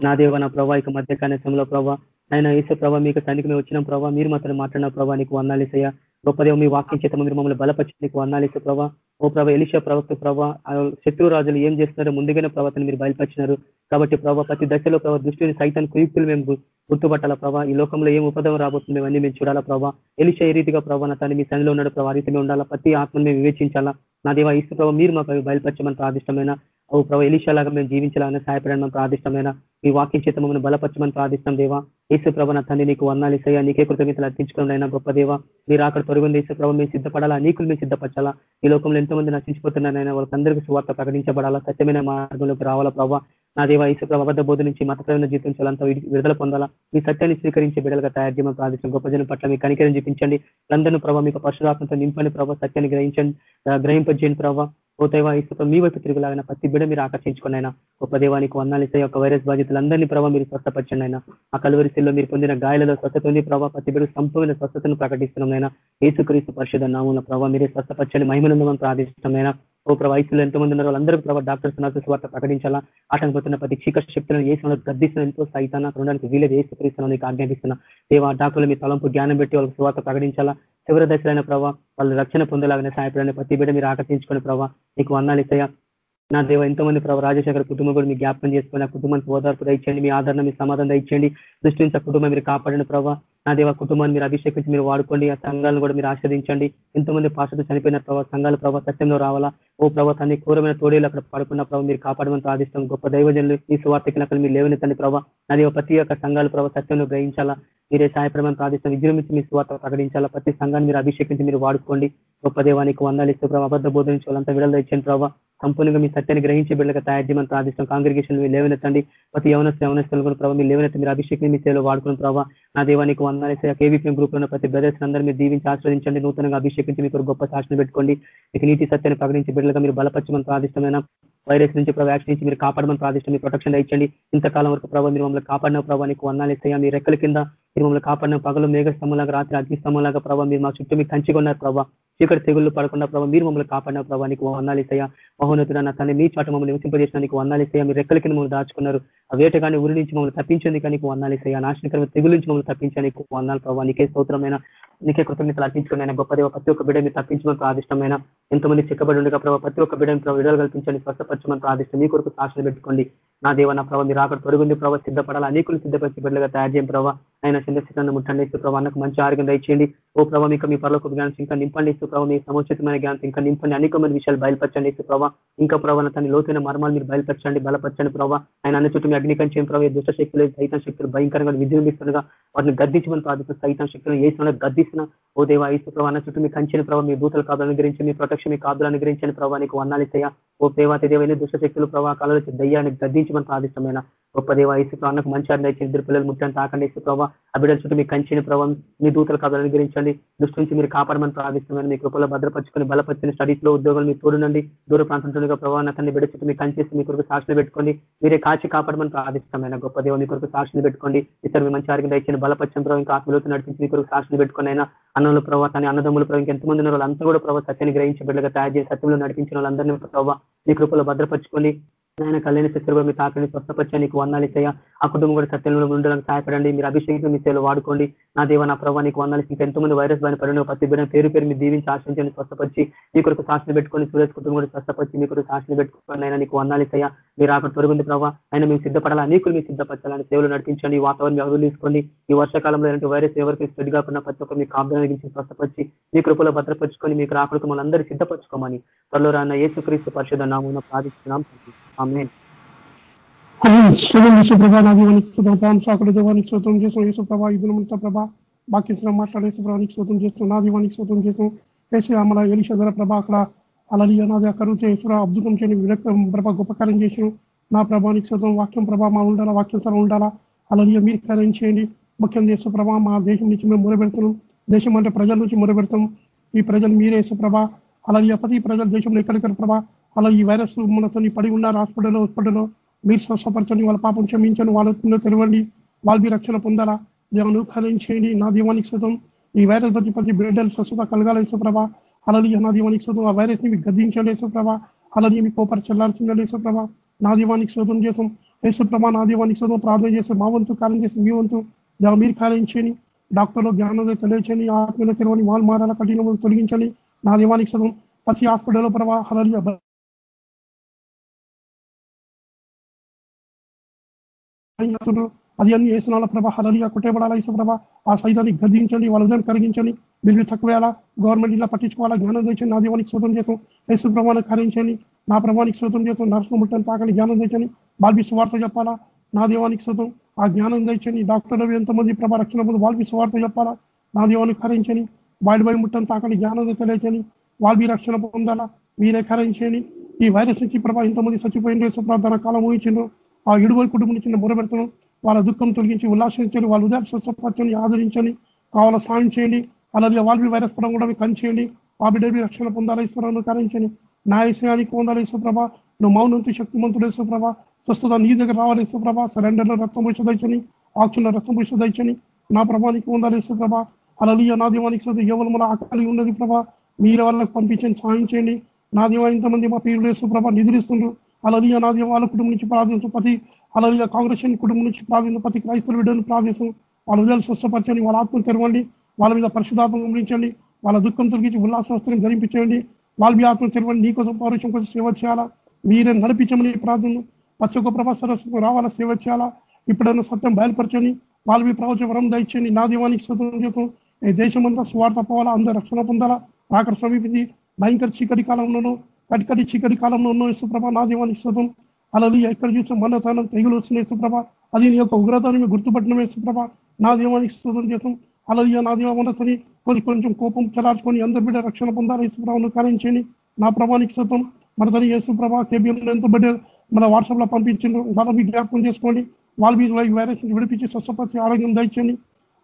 నా దేవ నా ప్రభా ఇక మధ్య కనీసంలో ప్రభా ఆయన ఏసే ప్రభా మీకు సన్నిధికి మేము వచ్చిన ప్రభావ మీరు మాత్రం మాట్లాడిన ప్రభావ నీకు వందాలేసయ్యా గొప్పదేవ మీ వాక్యం చేత మీరు మమ్మల్ని బలపరిచి నీకు వందాలేసే ప్రభావ ఓ ప్రభా ఎలిషా ప్రవక్త ప్రభావ ఆ శత్రు రాజులు ఏం చేస్తున్నారో ముందుగానే ప్రవర్తన మీరు బయలుపరిచినారు. కాబట్టి ప్రభావ ప్రతి దశలో ప్రభావ దృష్టిని సైతం కుయుక్తులు మేము గుర్తుపట్టాల ప్రభావ ప్రభా. ఈ లోకంలో ఏం ఉపదం రాబోతుంది అన్ని మేము చూడాలా ప్రభా. ఎలిషా ఏ రీతిగా ప్రభావ తను మీ సన్నిలో ఉన్నాడు ప్రభావ రీతి మేము ఉండాలా? ప్రతి ఆత్మను మేము వివేచించాలా? నా దేవ ఇసు ప్రభావ మీరు మాకు బయలుపరచమని ప్రాదిష్టమైన ఓ ప్రభు ఎలిషాలాగా మేము జీవించాలని సహాయపడడం మనం ఈ వాక్యం చేత మమ్మల్ని బలపరచమని ప్రార్థిస్తాం దేవా. యేసు ప్రభ నా తండ్రి నీకు వందాలిసయ్యా నీకే కృతజ్ఞతలు అర్పించుకోండి అయినా గొప్ప దేవ. మీరు అక్కడ తొలగింది యేసు ప్రభ మేము సిద్ధపడాలా? నీకులు మేము సిద్ధపరచాలా? ఈ లోకంలో ఎంతో మంది నశించిపోతున్నారైనా వాళ్ళందరికీ సువార్త ప్రకటించబడాలా? సత్యమైన మార్గంలోకి రావాలా ప్రభావ నా దేవా ఈసు ప్రభ అబద్ధ బోధ నుంచి మతపరమైన జీవించాలంతా విడుదల పొందాలా? మీ సత్యాన్ని స్వీకరించే బిడలుగా తయారు చేయమని ప్రార్థించాం గొప్ప జనం పట్ల మీ కనికరం చూపించండి. అందరినీ ప్రభావ మీకు పరశురాత్మతో నింపండి ప్రభావ సత్యాన్ని గ్రహించండి గ్రహింపజేయండి ప్రభావ ఓ దేవా ఇసుక మీ వైపు తిరుగులాగిన ప్రతి బిడ మీరు ఆకర్షించుకుని అయినా గొప్ప దేవానికి వందాలి యొక్క వైరస్ బాధితులందరినీ ప్రభావ మీరు స్వస్థపరచండి అయినా ఆ కలువరిశీల్లో మీరు పొందిన గాయాలలో స్వస్థత ఉంది ప్రభావ ప్రతి బిడ్డ సంపూర్ణ స్వస్థతను ప్రకటిస్తున్నాం ఏసుక్రీస్తు పరిషద నామంలో ప్రభావ మీరే స్వస్థపరచండి. మహిమనందమని ప్రార్థిస్తున్నాం ఓ ప్రభావ వయసులో ఎంతమంది ఉన్నారో వాళ్ళందరూ ప్రభావ డాక్టర్స్ నర్సెస్ వార్త ప్రకటించాలా? ఆటంకపోతున్న ప్రతి చీకటి శక్తులను ఏ సమయంలో గద్దిస్తున్న ఎంతో సైతాన్ని ఉండడానికి వీలేదు ఏ స్వీకరిస్తున్నా నీకు ఆజ్ఞాపిస్తున్నా దేవా డాక్టర్లు మీ తలంపు జ్ఞానం పెట్టి వాళ్ళకి సువార్త ప్రకటించాలా? చివరి దశలైన ప్రభావ వాళ్ళు రక్షణ పొందేలాగానే సాయపడని ప్రతి బిడ్డ మీరు ఆకర్షించుకుని ప్రభావ నీకు వందాలు ఇస్తాయా? నా దేవ ఎంతోమంది ప్రభావ రాజశేఖర్ కుటుంబం కూడా మీ జ్ఞాపకం చేసుకుని ఆ కుటుంబానికి ఓదార్పు దయచేయండి మీ ఆదరణ మీ సమాధానం దయచేయండి. దృష్టి నుంచి ఆ కుటుంబం మీరు కాపాడండి ప్రభావ నా దేవ కుటుంబాన్ని మీరు అభిషేకించి మీరు వాడుకోండి. ఆ సంఘాలను కూడా మీరు ఆస్వాదించండి ఎంతోమంది పాషలు చనిపోయిన ప్రభావ సంఘాల ప్రభావ సత్యంలో రావాలా? ఓ ప్రభావ తన్ని క్రూరమైన తోడేలు అక్కడ పడుకున్న ప్రభావ మీరు కాపాడమని ప్రార్థిస్తాం గొప్ప దైవజనులు ఈ సువార్తకి అక్కడ మీరు లేవనెత్తండి ప్రభావ నా దేవ ప్రతి ఒక్క సంఘాలు ప్రభావ సత్యంలో గ్రహించాలా? మీరే సాయప్రమం ప్రార్థిస్తాం విజృంభించి మీ స్వార్థ ప్రకటించాలా? ప్రతి సంఘాన్ని మీరు అభిషేకించి మీరు వాడుకోండి. గొప్ప దేవానికి వందాలు ఇస్తూ ప్రభావ అబద్ధ బోధించి వాళ్ళంతా విడుదల ఇచ్చాను ప్రభావ సంపూర్ణంగా మీ సత్యాన్ని గ్రహించే బిడ్డగా తయారు చేయమని ప్రార్థిస్తాం కాంగ్రిగేషన్ మీరు లేవనెత్తండి. ప్రతి యవనస్తు యవనస్తులు కూడా ప్రభావ మీరు లేవనెత్తి మీరు అభిషేకం మీ సేవలో వాడుకున్న ప్రభావ నా దేవానికి వందాలు ఇస్తే కేవీపీఎం గ్రూప్లో ప్రతి బ్రదర్స్ అందరూ మీరు దీవించి ఆశ్రదించండి నూతనంగా అభిషేకించి మీకు గొప్ప శాసన పెట్టుకోండి. మీకు నీతి సత్యాన్ని ప్రకటించే బిడ్డలుగా మీరు బలపరచమని ప్రార్థిష్టమైన వైరస్ నుంచి ప్రభావ వ్యాక్సిన్ నుంచి మీరు కాపాడమని ప్రార్థిష్టం మీ ప్రొటెక్షన్ ఇచ్చండి ఇంతకాలం వరకు ప్రభావ మీరు మమ్మల్ని కాపాడిన ప్రభావ నీకు వందాలు ఇస్తాయా. మీ రెక్కల కింద మీరు మమ్మల్ని కాపాడిన పగలు మేఘ స్తంభంలాగా రాత్రి అగ్ని స్తంభంలాగా ప్రభావ మీరు మా చుట్టూ మీకు కంచిగా ప్రభావ చీకటి తెగుళ్ళు పడకుండా ప్రభావ మీరు మమ్మల్ని కాపాడిన ప్రభావ నీకు వందాలు ఇస్తాయా. మహోన్నతుడు నా తల్లి మీ చోట మమ్మల్ని నివసింపజేసిన నీకు వందాలు ఇస్తాయా. మీ రెక్కల కింద మమ్మల్ని దాచుకున్నారు. ఆ వేటగాని ఉరి నుంచి మమ్మల్ని తప్పించేందుకు నీకు వందాలు ఇస్తాయా. నాశనకరమైన తెగుల నుంచి మమ్మల్ని తప్పించా నీకు వందాలు ప్రభావ నీకే స్తోత్రమైన నీకే కృతజ్ఞతలు అర్పించుకుని ఆయన గొప్ప ప్రతి ఒక్క బిడ్డ మీరు తప్పించమని ప్రాదిష్టమైన ఎంతమంది చిక్కబడి ఉండగా ప్రభావ ప్రతి ఒక్క బిడ్డను ప్రభావ విడుదల కల్పించండి స్వస్థపరచమని ప్రాదిష్టం మీ కొరకు సాక్షులు పెట్టుకోండి. నా దేవ నా ప్రభావ మీరు అక్కడ తొరుగుంది ప్రభావ సిద్ధపడాలి? అనేకులు సిద్ధపరిచి బిడ్డలుగా తయారు చేయం ప్రభావ ఆయన చంద్రశేఖరాన్ని ముట్టండి ఇస్తూ ప్రభావ నాకు మంచి ఆరోగ్యం దయచేయండి. ఓ ప్రభావ మీకు మీ పర్లకు జ్ఞానం ఇంకా నింపండి ఇస్తూ ప్రభావ మీ సముచితమైన జ్ఞానం ఇంకా నింపండి. అనేకమైన విషయాలు బయలుపరచండి ఇస్తూ ప్రభావ ఇంకా ప్రభావ తన లోతైన మర్మాలు మీరు బయలుపరచండి బలపరచండి ప్రభావ ఆయన అన్న చుట్టూ మీ అగ్నికంచే ప్రభావ దుష్ట శక్తులు సైతం శక్తులు భయంకరంగా విజృంభిస్తుండగా వాటిని గద్దించమని ప్రార్థిస్తున్న సైతం శక్తులను ఏసిన గద్దిస్తున్న? ఓ దేవ ఈసు ప్రభావ అన్న చుట్టూ మీ కంచిన ప్రభావ మీ భూతల కాదులు అనుగ్రహించి మీ ప్రొటెక్షన్ మీ కాదులు అనుగ్రహించని ప్రభావ నీకు వందాలు ఇస్తాయా? ఓ ప్రేమాతి దేవైన దుష్టశక్తులు ప్రభావ దయ్యాన్ని గద్దించమని ప్రార్థిష్టమైన గొప్ప దేవ ఇసు ప్రాణకు మంచి అర్థం ఇచ్చిన ఇద్దరు పిల్లలు ముట్టని తాకండి ఇసు ప్రభావ ఆ బిడ్డల చుట్టూ మీ కంచిన ప్రభావం మీ దూతలు కథలు అనుగ్రహించండి దృష్టి నుంచి మీరు కాపాడమని ప్రార్థిస్తున్నాను. మీ కృపలో భద్రపరుచుకొని బలపరిచిన స్టడీస్లో ఉద్యోగాలు మీరు తోడునండి దూర ప్రాంతంలో ప్రభావ నాకన్ని బిడ్డ చుట్టూ మీ కంచేసి మీ కొరకు సాక్షులు పెట్టుకోండి. మీరే కాచి కాపాడమని ప్రార్థిస్తామైన గొప్ప దేవ మీ కొరకు సాక్షులు పెట్టుకోండి. ఇతరు మీ మంచి ఆరోగ్యం ఇచ్చిన బలపరిచిన ప్రభావం ఇంకా ఆత్మలోకి నడిపించి మీ కొరకు సాక్షులు పెట్టుకుని అయినా. అన్నల ప్రభావ తన అన్నదమ్ముల ప్రభావ ఇంకెంతమంది ఉన్నారు వాళ్ళంతా కూడా ప్రభావ సత్యాన్ని గ్రహించి బిడ్డగా తయారు చేసి సత్యంలో నడిపించిన వాళ్ళందరినీ ప్రభావ మీ కృపలో భద్రపరచుకొని ఆయన కళ్యాణ శత్రువు మీ తాకండి స్వస్థపరిచే నీకు వందాలు ఇస్తాయా ఆ కుటుంబం కూడా సత్యంలో ఉండడానికి సహాయపడండి. మీరు అభిషేకం మీ సేవలు వాడుకోండి. నా దేవ నా ప్రభావ నీకు వందాలు ఇంకా ఎంతమంది వైరస్ బారిన పడిన ప్రతి బిడ్డ పేరు పేరు మీరు దీవించి ఆశ్రయించండి స్వస్థపరిచి మీ కొరకు సాక్షిని పెట్టుకొని సూరజ్ కుటుంబం కూడా స్వస్థపరిచి మీ కొరకు సాక్షిని పెట్టుకోండి అయినా నీకు వందాలు ఇస్తాయా మీరు అక్కడ తొలగింది ప్రభావ ఆయన మేము సిద్ధపడాలా? అనేకులు మీరు సిద్ధపరచాలని సేవలు నడిపించండి ఈ వాతావరణం ఎవరు తీసుకోండి. ఈ వర్షాకాలంలో ఎలాంటి వైరస్ ఎవరికి స్ప్రెడ్ కాకుండా ప్రతి ఒక్క మీ కాబ్దాన్ని స్వస్థపరిచి మీ కృపలో భద్రపరుచుకొని మీకు రాకడకు మనందరూ సిద్ధపరచుకోమని త్వరలో రాన్న ఏసుక్రీస్తు పరిషత్ నామూన ప్రార్థిస్తున్నాం. ఆమె శివం యేసుప్రభా నా దీవానికి స్తోత్రం పాం చేస్తాం యేసుప్రభ ఈ దినమంతా ప్రభా బాక్యం మాట్లాడే యేసుప్రభానికి స్తోత్రం చేస్తాం నా దీవానికి స్తోత్రం చేస్తాం వేసి అమల ఎలిషధర ప్రభ అక్కడ అలలి నాది కరువు చేసిన అద్భుతం చేయని విరక్తం ప్రభ గొప్ప కార్యం చేసిన నా ప్రభానికి స్తోత్రం వాక్యం ప్రభా మా ఉండాలా వాక్యం సరం ఉండాలా? అలలియ మీరు కార్యం చేయండి. ముఖ్యం చేసే ప్రభా మా దేశం నుంచి మేము మొరబెడుతున్నాం దేశం అంటే ప్రజల నుంచి మొరబెడతాం ఈ ప్రజలు మీరే ప్రభ. అలాగే ప్రతి ప్రజల దేశంలో ఎక్కడిక్కడ ప్రభా. అలా ఈ వైరస్ మనతో పడి ఉన్నారు హాస్పిటల్లో హాస్పిటల్లో మీరు స్వస్థపరచండి వాళ్ళ పాపం క్షమించండి వాళ్ళ తెలవండి వాళ్ళు మీ రక్షణ పొందాలా? దేవుని చేయండి. నా దీవానికి శతం ఈ వైరస్ ప్రతి ప్రతి బిడ్డలు స్వస్థత కలగాలి యేసుప్రభ అలాగే నా దీవానికి శోధం ఆ వైరస్ని మీకు గద్దించండి యేసుప్రభ అలాగే మీ కోపర్ చల్లార్చిందండి యేసుప్రభ నా దీవానికి శోధం చేసాం యేసుప్రభ నా దీవానికి శోధం ప్రార్థన చేసి మా వంతు కార్యం చేసి మీ వంతు. మీరు కార్యం చేయని డాక్టర్లు జ్ఞానం తెలియచండి ఆత్మీయ తెలవని వాళ్ళు మారాల కఠిన తొలగించండి. నా దీవానికి శోధం ప్రతి హాస్పిటల్లో ప్రభావ అలాగే అది అన్ని వేసిన ప్రభ. హలలిగా కొట్టేబడాలా ఈశ్వ్రభ ఆ సైతాన్ని గద్దించండి వాళ్ళ ఉదయం కరిగించండి. బిల్లు వేయాలా గవర్నమెంట్ ఇలా పట్టించుకోవాలా? జ్ఞానం తెచ్చని నా దీవానికి శోతం చేసాం యేసు ప్రభావాన్ని కరించండి నా ప్రభావానికి శోతం చేసాం నర్సులు ముట్టని తాకని జ్ఞానం తెచ్చని బాల్బి సువార్త చెప్పాలా? నా దీవానికి శోతం ఆ జ్ఞానం తెచ్చని డాక్టర్లు ఎంతమంది ప్రభా రక్షణ ముందు బాల్బి సువార్త చెప్పాలా? నా దీవానికి కరించని వాడి బై ముట్టని తాకని జ్ఞానం తెలియచని వాళ్ళవి రక్షణ పొందాలా? మీరే కరించని ఈ వైరస్ నుంచి ప్రభా ఇంతమంది చచ్చిపోయిన ప్రార్థన కాలం ఊహించిండ్రు ఆ ఇడుగోలు కుటుంబం నుంచి మొరబెడతాను వాళ్ళ దుఃఖం తొలగించి ఉల్లాసించండి. వాళ్ళ ఉదయం స్వస్థపరచండి ఆదరించని కావాల సాయం చేయండి. అలాగే వాళ్ళవి వైరస్ పడం కూడా మీకు చేయండి. ఆ బిడ్డవి రక్షణ పొందాలి? ఈశ్వరాన్ని కరించండి నా విషయానికి పొందాలి ఈశ్వ్రభ నువ్వు మౌనంతో శక్తిమంతుడు ఈశ్వ్రభ స్వస్థత నీ దగ్గర రావాలి ఈశ్వ్రభ సరెండర్లో రక్తం విషదచ్చని ఆక్షన్లో రక్తం విషదచ్చని నా ప్రభానికి పొందాలి ఈశ్వ్రభ అలలియ నా దీవానికి ఎవరు మన ఆకలి ఉన్నది ప్రభా. మీరు వాళ్ళకి పంపించండి సాయం చేయండి. నా దీవా ఇంతమంది మా పీరుడు ఈశ్వ్రభ నిధులిస్తుండ్రు అలలియ నా వాళ్ళ కుటుంబం నుంచి ప్రార్థించు ప్రతి అలలియ కాంగ్రెస్ కుటుంబం నుంచి ప్రార్థించు ప్రతి క్రైస్తవ బిడ్డను ప్రార్థిస్తూ వాళ్ళ ఉదయాలు స్వస్థపరచండి వాళ్ళ ఆత్మను తెరవండి. వాళ్ళ మీద పరిశుధాత్మ గమనించండి. వాళ్ళ దుఃఖం తొలగించి ఉల్లాస వస్త్రం ధరింపించండి వాళ్ళ మీ ఆత్మ తెరవండి. నీ కోసం పౌరుషం కోసం సేవ చేయాలా? మీరే నడిపించమని ప్రార్థన ప్రతి ఒక్క ప్రభా రావాలా? సేవ చేయాలా? ఇప్పుడన్నా సత్యం బయలుపరచండి. వాళ్ళ మీ ప్రవచ వరం దయచండి నా దీవానికి స్వతం చేతం ఈ దేశమంతా స్వార్థ పోవాలా? అందరూ రక్షణ పొందాలా? ఆఖరి సమీపింది భయంకర చీకటి కాలంలోనూ కటికటి చీకటి కాలంలో ఉన్న ఇసుప్రభ నా దీవానికి శుతం అలాది ఎక్కడ చూసిన మన్నతనం తెగులు వస్తున్న ఇసుప్రభ అది నీ యొక్క ఉగ్రతని గుర్తుపట్టడం ఇసుప్రభ నా దీవానికి శుతం చేస్తాం అలాది నా దీవ ఉన్నతని కొంచెం కొంచెం కోపం చలార్చుకొని అందరి బిడ్డ రక్షణ పొందాలి యేసుప్రభను కరించండి నా ప్రభానికి సతం మన తని యేసుప్రభ కేబిఎంలో ఎంత బిడ్డ మన వాట్సాప్లో పంపించండి వాళ్ళ మీ జ్ఞాపకం చేసుకోండి. వాళ్ళ మీద వైరస్ నుంచి విడిపించి స్వస్థపరిచి ఆరోగ్యం దయచండి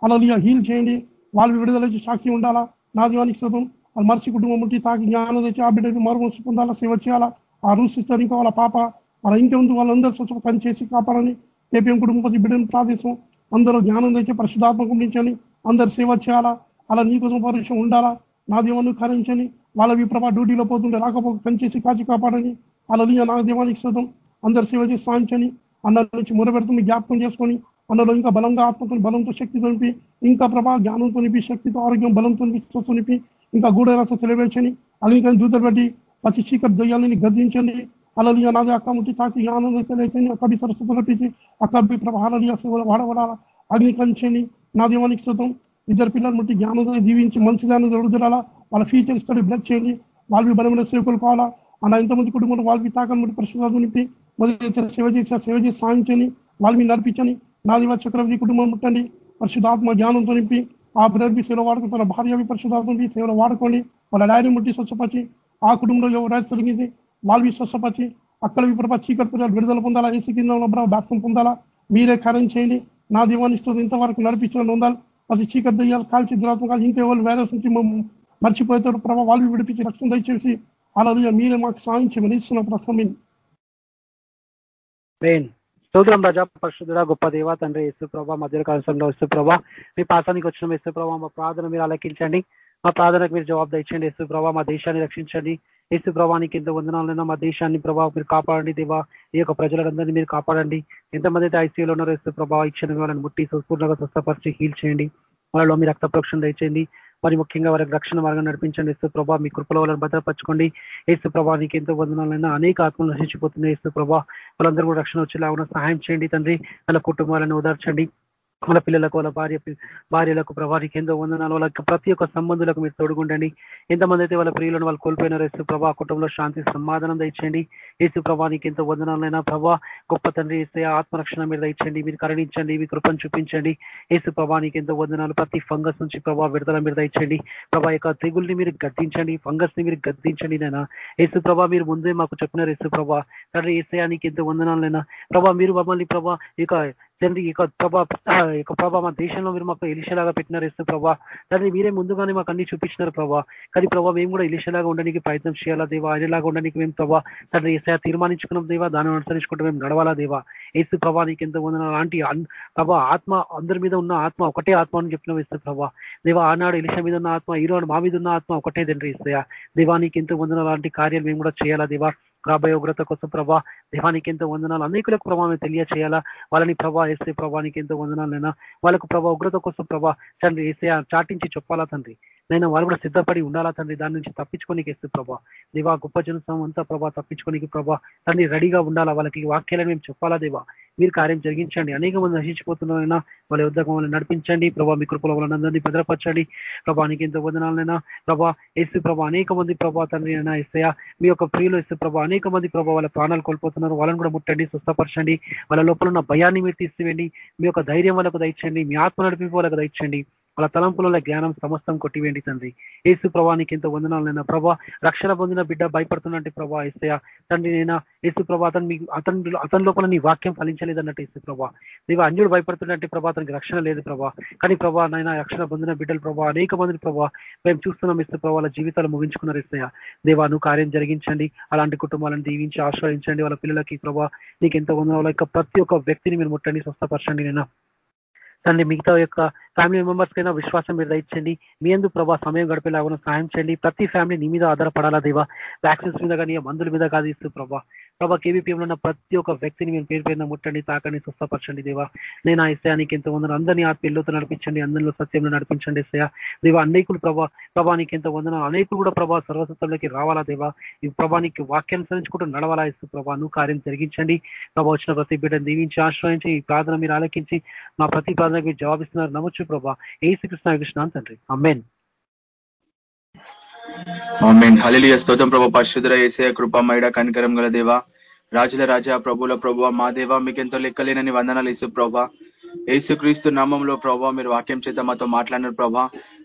అలాది హీల్ చేయండి. వాళ్ళు విడుదల సాక్షి ఉండాలా? నా దీవానికి సతం వాళ్ళ మనిషి కుటుంబం ఉంటే తాకి జ్ఞానం తెచ్చి ఆ బిడ్డకి మరుమనిషి పొందాలా? సేవ చేయాలా? ఆ రూసిస్తారు ఇంకా వాళ్ళ పాప వాళ్ళ ఇంకెందుకు వాళ్ళందరూ స్వచ్ఛ పని చేసి కాపాడని ఏపీఎం కుటుంబం బిడ్డను ప్రార్థిస్తాం. అందరూ జ్ఞానం తెచ్చి పరిశుధాత్మకం గురించని అందరు సేవ చేయాలా? అలా నీ కోసం పరీక్ష ఉండాలా? నా దేవాన్ని కరించని వాళ్ళ విప్రభ డ్యూటీలో పోతుంటే రాకపోక పనిచేసి కాచి కాపాడని అలా నా దేవానికి శుతం అందరు సేవ చేసి సాధించని అందరి నుంచి మొరబెడుతుంది జ్ఞాపకం చేసుకొని అందులో ఇంకా బలంగా ఆత్మతో బలంతో శక్తితో తొనిపి ఇంకా ప్రభా జ్ఞానంతో నిపి శక్తితో ఆరోగ్యం బలంతో నింపి ఇంకా గూఢరస తెలివేచని అలింకని దూతలు పెట్టి పచ్చి చీకటి దొయ్యాలని గర్దించండి అలలి నాది అక్క ముట్టి తాకి ఆనందం తెలియచని అక్కడి సరస్వత రప్పించి అక్కడి ప్రభావాలని సేవలు వాడబడాలా? అగ్నికంచని నా దీవానికి శుతం ఇద్దరు పిల్లలు ముట్టి జ్ఞానం దీవించి మంచిదాన్ని దొరుకుతురాలా వాళ్ళ ఫ్యూచర్ స్టడీ బ్లడ్ చేయండి. వాళ్ళవి బలమైన సేవకులు కావాలా? అలా ఇంతమంది కుటుంబంలో వాళ్ళవి తాకని ముట్టి పరిశుభ్రత నింపి మొదటి సేవ చేసి సేవ చేసి సాధించండి వాళ్ళని నడిపించండి. నాదివ చక్రవర్తి కుటుంబం ముట్టండి పరిశుధాత్మ జ్ఞానంతో నింపి ఆ బ్రదర్బి సేవలో వాడుకుని తన భార్య పరిశుధాత్మ సేవలో వాడుకోండి. వాళ్ళ డాడీ ముట్టి స్వచ్ఛపరిచి ఆ కుటుంబంలో ఎవరు తొలగింది వాళ్ళవి స్వచ్ఛపచ్చి అక్కడ ప్రభా చీకటి విడుదల పొందాలా? ఏసు కింద ప్రభావ బాప్సం పొందాలా? మీరే కార్యం చేయండి. నా దీవాన్ని ఇస్తుంది ఇంతవరకు నడిపించిన ఉండాలి అది చీకటి దయ్యాలు కాల్చి దురాత్మకాలు ఇంకెవరు వైరస్ నుంచి మర్చిపోతారు ప్రభావ వాళ్ళు విడిపించి రక్షణ దయచేసి అలా మీరే మాకు సాయం చేయమని ఇస్తున్న ప్రశ్న స్తోత్రం రజా పరిశుద్ధుడ గొప్ప దేవ తండ్రి యేసు ప్రభా మధ్య కాలంలో యేసు ప్రభా మీ పాసానికి వచ్చిన యేసు ప్రభా మా ప్రార్థన మీరు అలకించండి మా ప్రార్థనకు మీరు జవాబు ఇచ్చండి యేసు ప్రభా మా దేశాన్ని రక్షించండి. యేసు ప్రభానికి ఎంత వందనాలైనా మా దేశాన్ని ప్రభావ మీరు కాపాడండి దేవా. ఈ యొక్క ప్రజలందరినీ మీరు కాపాడండి. ఎంతమంది అయితే ఐసీయూలో ఉన్నారో యేసు ప్రభావ ఈ వాళ్ళని ముట్టి సంపూర్ణంగా స్వస్థపరిచి హీల్ చేయండి. వాళ్ళలో మీ రక్త ప్రోక్షణ దయచేయండి. మరి ముఖ్యంగా వారికి రక్షణ మార్గం నడిపించండి. యేసు ప్రభా మీ కృపలో వాళ్ళని భద్రపరచుకోండి. యేసు ప్రభా నీకు ఎంతో వందనాలైనా అనేక ఆత్మలు నశించిపోతున్నాయి. యేసు ప్రభా వాళ్ళందరూ కూడా రక్షణ వచ్చేలాగా సహాయం చేయండి తండ్రి. వాళ్ళ కుటుంబాలను ఓదార్చండి. మన పిల్లలకు వాళ్ళ భార్య భార్యలకు ప్రభానికి ఎంతో వందనాలు. వాళ్ళకి ప్రతి ఒక్క సంబంధులకు మీరు తోడుగుండండి. ఎంతమంది అయితే వాళ్ళ ప్రియులను వాళ్ళు కోల్పోయినారు యేసు ప్రభా కుటుంబంలో శాంతి సమాధానం దయచేయండి. యేసు ప్రభానికి ఎంతో వందనాలైనా ప్రభా గొప్ప తండ్రి ఇస్తే ఆత్మరక్షణ మీరు దయచండి మీరు కరుణించండి మీ కృపను చూపించండి. యేసు ప్రభానికి ఎంతో వందనాలు. ప్రతి ఫంగస్ నుంచి ప్రభా విడుదల మీరు దయచండి ప్రభా యొక్క తెగుల్ని మీరు గద్దించండి ఫంగస్ని మీరు గద్దించండి నైనా యేసు ప్రభా మీరు ముందే మాకు చెప్పినారు యేసు ప్రభా. తండ్రి ఏసయానికి ఎంతో వందనాలైనా ప్రభా మీరు మమ్మల్ని ప్రభా ఇక తండ్రి ఇక ప్రభా యొక్క ప్రభా మా దేశంలో మీరు మాకు ఎలిషలాగా పెట్టినారు ఇస్తూ ప్రభా. తండ్రి మీరే ముందుగానే మాకు అన్ని చూపించినారు ప్రభా. కానీ ప్రభా మేము కూడా ఎలిషలాగా ఉండడానికి ప్రయత్నం చేయాలా దేవా? ఆయనలాగా ఉండడానికి మేము ప్రభా తండ్రి ఏసా తీర్మానించుకున్నాం దేవా. దాన్ని అనుసరించుకుంటూ మేము నడవాలా దేవా? ఏసు ప్రభా నీకు ఎంత వందన అలాంటి ప్రభా ఆత్మ అందరి మీద ఉన్న ఆత్మ ఒకటే ఆత్మ అని చెప్పిన ఇస్తూ ప్రభా. దేవా ఆనాడు ఎలిష మీద ఉన్న ఆత్మ ఈరోడు మా మీద ఉన్న ఆత్మ ఒకటే తండ్రి ఇస్తాయా దేవా నీకు ఎంత వందన అలాంటి కార్యాలు మేము కూడా చేయాలా దేవా? రాబోయే ఉగ్రత కోసం ప్రభా దేవానికి ఎంతో వందనాలు. అనేకులకు ప్రభావం తెలియచేయాలా? వాళ్ళని ప్రభా ఎస్ ప్రభానికి ఎంతో వందనాలైనా వాళ్ళకు ప్రభా ఉగ్రత కోసం ప్రభా తండ్రి ఏసే చాటించి చెప్పాలా తండ్రి? నేను వాళ్ళు కూడా సిద్ధపడి ఉండాలా తండ్రి? దాని నుంచి తప్పించుకోనికి వేస్తే ప్రభా. దేవా గొప్ప జనసం అంతా ప్రభా తప్పించుకోనికి ప్రభా తండ్రి రెడీగా ఉండాలా? వాళ్ళకి వాక్యాలను మేము చెప్పాలా దేవా? మీరు కార్యం జరిగించండి. అనేక మంది నశించిపోతున్నారైనా వాళ్ళ యుద్ధకు వాళ్ళని నడిపించండి. ప్రభా మీ కృపల వల్ల అందరినీ భద్రపరచండి. ప్రభానికి ఎంతో వదనాలైనా ప్రభా ఎస్సు ప్రభా అనేక మంది ప్రభా తండ్రి అయినా ఎస్సయా మీ యొక్క ప్రియులు ఎస్సు ప్రభా అనేక మంది ప్రభా వాళ్ళ ప్రాణాలు కోల్పోతున్నారు. వాళ్ళని కూడా ముట్టండి స్వస్థపరచండి. వాళ్ళ లోపల ఉన్న భయాన్ని మీరు తీసివేయండి. మీ యొక్క ధైర్యం వాళ్ళకు దయచండి మీ ఆత్మ నడిపి వాళ్ళకు దయచండి వాళ్ళ తలంపుల జ్ఞానం సమస్తం కొట్టివేయండి తండ్రి. ఏసు ప్రభానికి ఎంతో వందనాలైనా ప్రభా రక్షణ పొందిన బిడ్డ భయపడుతున్నట్టు ప్రభా ఏసయ తండ్రి నైనా ఏసు ప్రభా అతను మీకు అతను అతని లోపల నీ వాక్యం ఫలించలేదన్నట్టు ఏసు ప్రభా. నీవు అన్యుడు భయపడుతున్నట్టు ప్రభా అతనికి రక్షణ లేదు ప్రభా. కానీ ప్రభా నైనా రక్షణ పొందిన బిడ్డలు ప్రభా అనేక మంది ప్రభా మేము చూస్తున్నాం ఇస్తు ప్రభా వాళ్ళ జీవితాలు ముగించుకున్నారు ఇస్తాయా దేవా నువ్వు కార్యం జరిగించండి. అలాంటి కుటుంబాలను దీవించి ఆశ్రయించండి. వాళ్ళ పిల్లలకి ప్రభా నీకు ఎంతో వందన యొక్క ప్రతి ఒక్క వ్యక్తిని మీరు ముట్టండి స్వస్థపరచండి నేను తండ్రి మిగతా యొక్క ఫ్యామిలీ మెంబర్స్ కైనా విశ్వాసం మీరు దయచండి మీ ఎందుకు ప్రభా సమయం గడిపేలాగా సాయం చేయండి. ప్రతి ఫ్యామిలీ నీ మీద ఆధారపడాలా దేవా? వ్యాక్సిన్స్ మీద కానీ మందుల మీద కాదు ఇస్తూ ప్రభా. ప్రభా కేబీపీఎంలో ఉన్న ప్రతి ఒక్క వ్యక్తిని మీరు పేరు పేరున ముట్టండి తాకండి స్వస్థపరచండి దేవా. నేను ఆ ఇస్తానికి ఎంతో వందన అందరినీ ఆ పిల్లలతో నడిపించండి అందరిలో సత్యంలో నడిపించండి ఇస్తాయా దేవా అనేకులు ప్రభా ప్రభానికి ఎంతో వందన అనేకులు కూడా ప్రభా సర్వసత్వంలోకి రావాలా దేవా? ఈ ప్రభానికి వాక్యానుసరించుకుంటూ నడవాలా ఇస్తూ ప్రభా? నువ్వు కార్యం జరిగించండి. ప్రభా వచ్చిన ప్రతి బిడ్డను దీవించి ఆశ్రయించి ఈ ప్రార్థన మీరు ఆలకించి మా ప్రతి ప్రార్థనకి జవాబిస్తున్నారు. నమ్మచ్చు ప్రభా ఏ శ్రీకృష్ణ కృష్ణ తండ్రి. అమ్మేన్ ఆమెన్ హలిలియ స్తోత్రం ప్రభు పరిశుద్ర ఏసయ కృపమయడ కనికరం గల దేవ. రాజుల రాజా ప్రభుల ప్రభు మా దేవ మీకెంతో లెక్కలేనని వందనాలు ఇసు ప్రభా. ఏసుక్రీస్తు నామంలో ప్రభా మీరు వాక్యం చేత మాతో మాట్లాడినారు ప్రభా.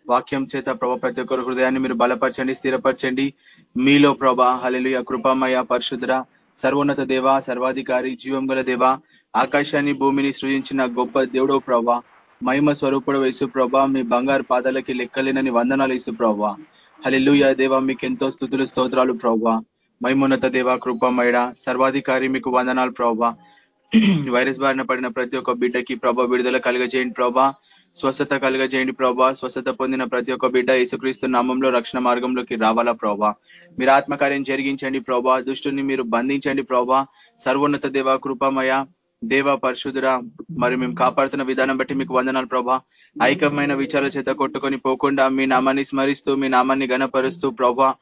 వాక్యం చేత ప్రభా ప్రతి ఒక్కరు హృదయాన్ని మీరు బలపరచండి స్థిరపరచండి. మీలో ప్రభా హలిలియ కృపమయ పరిశుద్ర సర్వోన్నత దేవ సర్వాధికారి జీవం గల దేవ. ఆకాశాన్ని భూమిని సృజించిన గొప్ప దేవుడో ప్రభా. మహిమ స్వరూపుడు వేసు ప్రభా మీ బంగారు పాదాలకి లెక్కలేనని వందనాలు వేసు ప్రభా హలిలుయ దేవ మీకు ఎంతో స్థుతులు స్తోత్రాలు ప్రభా మహిమోన్నత దేవ కృపమైడ సర్వాధికారి మీకు వందనాలు ప్రభా వైరస్ బారిన పడిన ప్రతి ఒక్క బిడ్డకి ప్రభా విడుదల కలుగజేయండి ప్రభా స్వస్థత కలుగజేయండి ప్రభా స్వస్థత పొందిన ప్రతి ఒక్క బిడ్డ యేసుక్రీస్తు నామంలో రక్షణ మార్గంలోకి రావాలా ప్రభా మీరు ఆత్మకార్యం జరిగించండి ప్రభా దుష్టుని మీరు బంధించండి ప్రభా సర్వోన్నత దేవ కృపమయ దేవ పరిశుద్ధురా మరి మేము కాపాడుతున్న విధానం బట్టి మీకు వందనాలు ప్రభా. ఐకమైన విచారాల చేత కొట్టుకొని పోకుండా మీ నామాన్ని స్మరిస్తూ మీ నామాన్ని గణపరుస్తూ ప్రభా.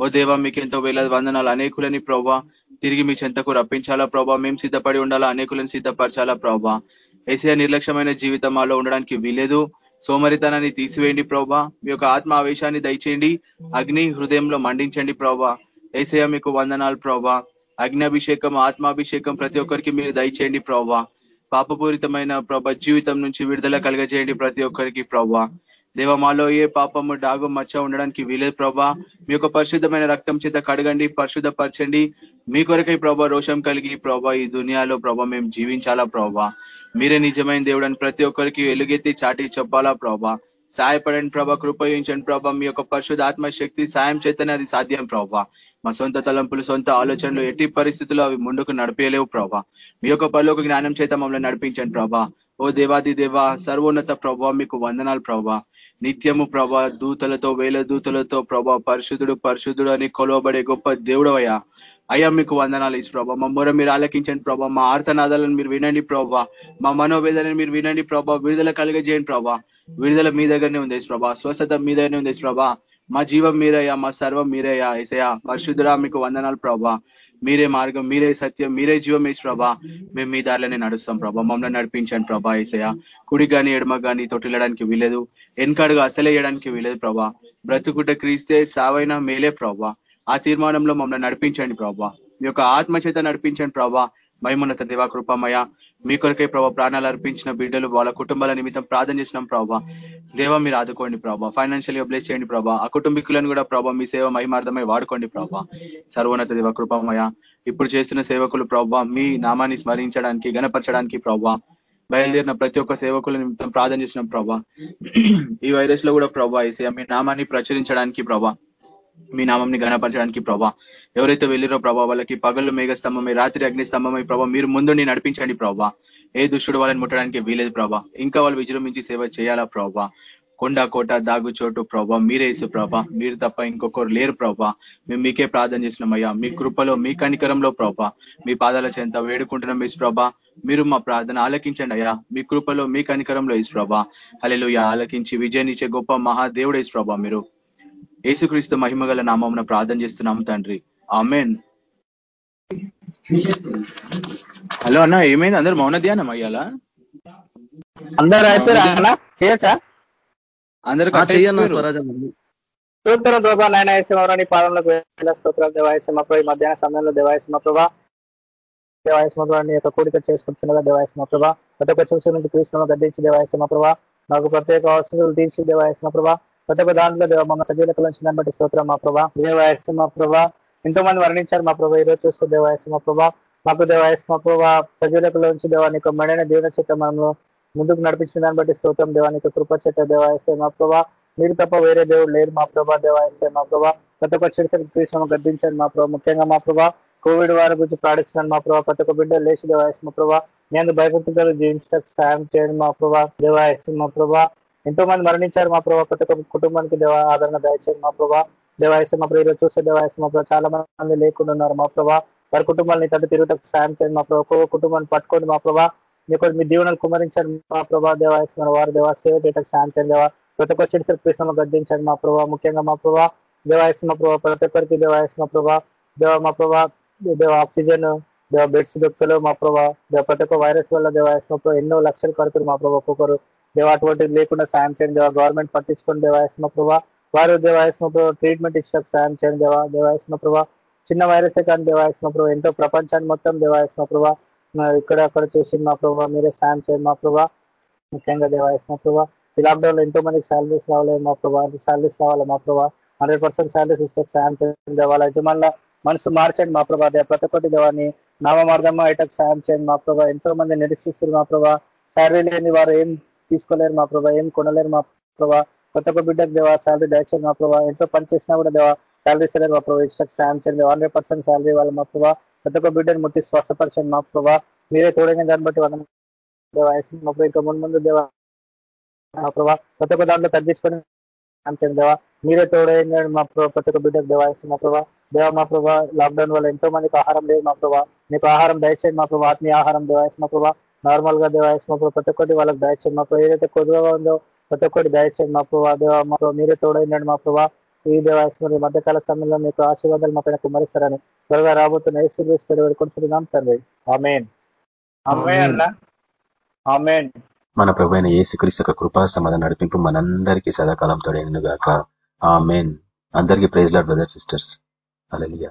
ఓ దేవ మీకు ఎంతో వేల వందనాలు. అనేకులని ప్రభా తిరిగి మీ చెంతకు రప్పించాలా ప్రభా? మేము సిద్ధపడి ఉండాలా? అనేకులను సిద్ధపరచాలా ప్రభా? ఏసీఆ నిర్లక్ష్యమైన జీవితం మాలో ఉండడానికి వీలేదు సోమరితనాన్ని తీసివేయండి ప్రభా. మీ యొక్క ఆత్మ ఆవేశాన్ని దయచేయండి. అగ్ని హృదయంలో మండించండి ప్రభా. ఏసయ మీకు వందనాలు ప్రభా. అగ్నాభిషేకం ఆత్మాభిషేకం ప్రతి ఒక్కరికి మీరు దయచేయండి ప్రవ్వా. పాపపూరితమైన ప్రభ జీవితం నుంచి విడుదల కలగజేయండి ప్రతి ఒక్కరికి ప్రవ్వా. దేవ మాలో ఏ పాపము డాగు మచ్చ ఉండడానికి వీలేదు ప్రభా మీ యొక్క పరిశుద్ధమైన రక్తం చేత కడగండి పరిశుద్ధపరచండి. మీ కొరకై ప్రభా రోషం కలిగి ప్రభా ఈ దునియాలో ప్రభా మేము జీవించాలా ప్రభా మీరే నిజమైన దేవుడు ప్రతి ఒక్కరికి ఎలుగెత్తి చాటి చెప్పాలా ప్రభా సహాయపడండి ప్రభా కృపయించండి ప్రభా మీ యొక్క పరిశుద్ధ ఆత్మశక్తి సాయం చేతనే అది సాధ్యం ప్రభా మా సొంత తలంపులు సొంత ఆలోచనలు ఎట్టి పరిస్థితుల్లో అవి ముందుకు నడిపేయలేవు ప్రభా. మీ యొక్క పరలోక జ్ఞానం చేత మమ్మల్ని నడిపించండి ప్రభా. ఓ దేవాది దేవ సర్వోన్నత ప్రభా మీకు వందనాలు ప్రభా. నిత్యము ప్రభా దూతలతో వేల దూతలతో ప్రభా పరిశుద్ధుడు పరిశుద్ధుడు అని కొలవబడే గొప్ప దేవుడవయ్యా. అయ్యా మీకు వందనాలు ఇసు ప్రభా. మా మొర మీరు ఆలకించండి ప్రభా. మా ఆర్తనాదాలను మీరు వినండి ప్రభా. మా మనోవేదనని మీరు వినండి ప్రభా. విడుదల కలిగజేయండి ప్రభా. విడుదల మీ దగ్గరనే ఉంది ప్రభా. స్వస్థత మీ దగ్గరనే ఉంది ప్రభా. మా జీవం మీరయ్యా మా సర్వం మీరయ్యా ఏసయా పరిశుద్ధుడా మీకు వందనాలు ప్రభా. మీరే మార్గం మీరే సత్యం మీరే జీవం వేసి ప్రభా. మేము మీ దారిలోనే నడుస్తాం ప్రభా. మమ్మల్ని నడిపించండి ప్రభా ఏసయ్య. కుడి కానీ ఎడమ కానీ తొట్టిల్లడానికి వీలేదు వెనకాడుగా అసలే వేయడానికి వీలేదు ప్రభా. బ్రతుకుట క్రీస్తే సావైనా మేలే ప్రభా. ఆ తీర్మానంలో మమ్మల్ని నడిపించండి ప్రభా. మీ యొక్క ఆత్మ చేత నడిపించండి ప్రభా. మహిమోన్నత దేవా కృపమయ మీ కొరకై ప్రభావ ప్రాణాలు అర్పించిన బిడ్డలు వాళ్ళ కుటుంబాల నిమిత్తం ప్రార్థన చేసినాం ప్రభా. దేవ మీరు ఆదుకోండి ప్రభావ ఫైనాన్షియల్గా బ్లెస్ చేయండి ప్రభా. ఆ కుటుంబీకులను కూడా ప్రభావ మీ సేవ మహిమార్థమై వాడుకోండి ప్రభావ సర్వోన్నత దేవ కృపమయ ఇప్పుడు చేస్తున్న సేవకులు ప్రభావ మీ నామాన్ని స్మరించడానికి గణపరచడానికి ప్రభావ బయలుదేరిన ప్రతి ఒక్క సేవకుల నిమిత్తం ప్రార్థన చేసిన ప్రభా. ఈ వైరస్లో కూడా ప్రభా ఈ మీ నామాన్ని ప్రచురించడానికి ప్రభా. మీ నామంని గణపరచడానికి ప్రభా. ఎవరైతే వెళ్ళిరో ప్రభా వాళ్ళకి పగళ్ళు మేఘస్తంభమై రాత్రి అగ్నిస్తంభమై ప్రభా మీరు ముందుని నడిపించండి ప్రభా. ఏ దుష్టుడు వాళ్ళని ముట్టడానికి వీలేదు ప్రభా. ఇంకా వాళ్ళు విజృంభించి సేవ చేయాలా ప్రభా. కొండ కోట దాగు చోటు ప్రభా మీరేసు ప్రభా. మీరు తప్ప ఇంకొకరు లేరు ప్రభా. మేము మీకే ప్రార్థన చేసినామయ్యా మీ కృపలో మీ కనికరంలో ప్రభా. మీ పాదాల చెంత వేడుకుంటున్నాం ఇసు ప్రభా. మీరు మా ప్రార్థన ఆలకించండి అయ్యా. మీ కృపలో మీ కనికరంలో ఇసు ప్రభా. హలెలు ఆలకించి విజయనిచ్చే గొప్ప మహాదేవుడు ఇసు ప్రభా మీరు. యేసుక్రీస్తు మహిమగల నామమున ప్రార్థన చేస్తున్నాం తండ్రి. ఆమెన్. హలో అన్న ఏమైంది? అందరు మౌన ధ్యానం అయ్యాలా? అందరు చేయొచ్చా? అందరు సూత్రం ప్రభా నాయన వేసేవారని పాదంలోకి వెళ్ళ స్తోత్రాలు దేవాయసమ ప్రభా మధ్యాహ్న సమయంలో దేవాయసమ ప్రభా దేవాయసమ ప్రభా యొక్క కూడిక చేసుకుంటున్నదా దేవాయసమ ప్రభా ప్రతి ఒక్క చూసి నుంచి కృష్ణ గద్దించి దేవాయసమ ప్రభా నాకు ప్రత్యేక అవసరాలు తీర్చి దేవాయసమ ప్రభా ప్రతి ఒక్క దాంట్లో దేవ మమ్మ సజీలకు నుంచి దాన్ని బట్టి స్తోత్రం మా ప్రభా దేవాయసమ ప్రభా ఎంతో మంది వర్ణించారు మా ప్రభా ఈరోజు చూస్తే మా ప్రభా మాకు దేవాయసమ ప్రభా సజీలకు నుంచి దేవా నీకు మెడైన దీవెన చేత మనము ముందుకు నడిపించిన దాన్ని బట్టి స్తోత్రం దేవానికి కృప చేత దేవాయసే మా ప్రభా మీరు తప్ప వేరే దేవుడు లేరు మా ప్రభా దేవాయసే మా ప్రభా ప్రతి ఒక్క చరిత్రకు తీసుకుని గద్దించండి మా ప్రభా ముఖ్యంగా మా ప్రభా కోవిడ్ వారి గురించి ప్రాణిస్తున్నాను మా ప్రభా ప్రతి ఒక్క బిడ్డ లేచి దేవాయస్ మా ప్రభా నేను భయపడుతున్నారు జీవించడానికి సాయం చేయండి మా ప్రభా దేవాయస్ మా ప్రభా ఎంతో మంది మరణించారు మా ప్రభావ ప్రతి ఒక్క కుటుంబానికి దేవ ఆదరణ దయచేయండి మా ప్రభా. దేవాయసం మా ప్రభు చూస్తే దేవాయసం మా ప్రభావ చాలా మంది లేకుండా ఉన్నారు మా ప్రభా. వారి కుటుంబాన్ని తట్టు తిరుగుటకు సాయం చేయండి మా ప్రభావ ఒక్కొక్క కుటుంబాన్ని పట్టుకోండి మా ప్రభా. మీకు మీ దీవెనలు కుమరించండి మా ప్రభా. దేవాయసం వారు దేవా సేవ చేయటకు సాయం చేయండి దేవా. ప్రతి ఒక్క చరిత్ర కృష్ణ గద్దించండి మా ప్రభా. ముఖ్యంగా మా ప్రభా. దేవాయసం మా ప్రభా ప్రతి ఒక్కరికి దేవాయసం మా ప్రభా. దేవ మా ప్రభా దేవ ఆక్సిజన్ దేవ బెడ్స్ దొక్కలు మా ప్రభా. దేవ ప్రతి ఒక్క వైరస్ వల్ల దేవాయసం మా ఎన్నో లక్షలు కడుతున్నారు మా ప్రభా ఒక్కొక్కరు దేవ అటువంటిది లేకుండా సాయం చేయండి దేవా. గవర్నమెంట్ పట్టించుకొని దేవాయస్మ ప్రభా. వారు దేవాయస్మ ప్రభావ ట్రీట్మెంట్ ఇచ్చడానికి సాయం చేయండి దేవా. దేవాయస్మ ప్రభా. చిన్న వైరసే కానీ దేవాయస్మ ప్రభా. ఎంతో ప్రపంచాన్ని మొత్తం దేవాయస్మ ప్రభా. ఇక్కడ అక్కడ చూసి మా ప్రభా మీరే సాయం చేయండి మా ప్రభా. ముఖ్యంగా దేవాయస్మ ప్రభా. ఈ లాక్డౌన్లో ఎంతో మందికి శాలరీస్ రావాలి మా ప్రభా. శాలరీస్ రావాలి మా ప్రభా. హండ్రెడ్ పర్సెంట్ శాలరీస్ ఇస్తే సాయం చేయండి దేవాల యజమానుల మనసు మార్చండి మా ప్రభా. ప్రతి ఒక్కటి దేవాన్ని నామమార్గంగా ఐటకు సాయం చేయండి మా ప్రభా. ఎంతో మంది నిరీక్షిస్తారు మా ప్రభా. శాలరీ లేని వారు ఏం తీసుకోలేరు మా ప్రభా ఏం కొనలేరు మా ప్రభా. కొత్త ఒక్క బిడ్డకు దేవా శాలరీ దయచేయండి మా ప్రభా. ఎంతో పని చేసినా కూడా దేవా శాలరీ ఇస్తలేరు మా ప్రభావ ఇష్టకు సాయం చేయండి హండ్రెడ్ పర్సెంట్ శాలరీ వాళ్ళు మా ప్రభా. ప్రతి ఒక్క బిడ్డను ముట్టి స్వస్థపరచండి మా ప్రభా. మీరే తోడైన దాన్ని బట్టి వాళ్ళని దేవా మా ప్రభా ఇంకా ముందు ముందు దేవా. మా ప్రభా ప్రతి ఒక్క దాంట్లో తగ్గించుకొని అంటే దేవా. మీరే తోడైన మా ప్రభావ ప్రతి ఒక్క బిడ్డకు దేవాయసం మా ప్రభా. దేవ మా ప్రభా లాక్డౌన్ వల్ల ఎంతో మందికి ఆహారం లేదు మా ప్రభా. నీకు ఆహారం దయచేయండి మా ప్రభా. ఆత్మీయ ఆహారం దేవాయసం మా ప్రభా. నార్మల్గా దేవాయసం మా ప్రభా ప్రతి ఒక్కటి వాళ్ళకి దయచేయండి. మా ప్రభా ఏదైతే కొద్దిగా ఉందో ప్రతి ఒక్కటి దయచేయండి. మా ప్రభా దేవ మా ప్రభా మీరే తోడైందండి మా ప్రభా. ఈ దేవాయసం మధ్యకాల సమయంలో మీకు ఆశీర్వాదాలు మా పైన కుమరిస్తారని త్వరగా రాబోతున్న ఏసు వేడుకుంటున్నాం తండ్రి. ఆమెన్. ఆమెన్. ఆమెన్. మన ప్రభు అయిన ఏసుక్రీస్తు యొక్క కృపా సమాధానం నడిపింపు మనందరికీ సదాకాలం తోడైనను గాక ఆ మెయిన్ అందరికీ ప్రైజ్ లాడ్ బ్రదర్ సిస్టర్స్. అలలియా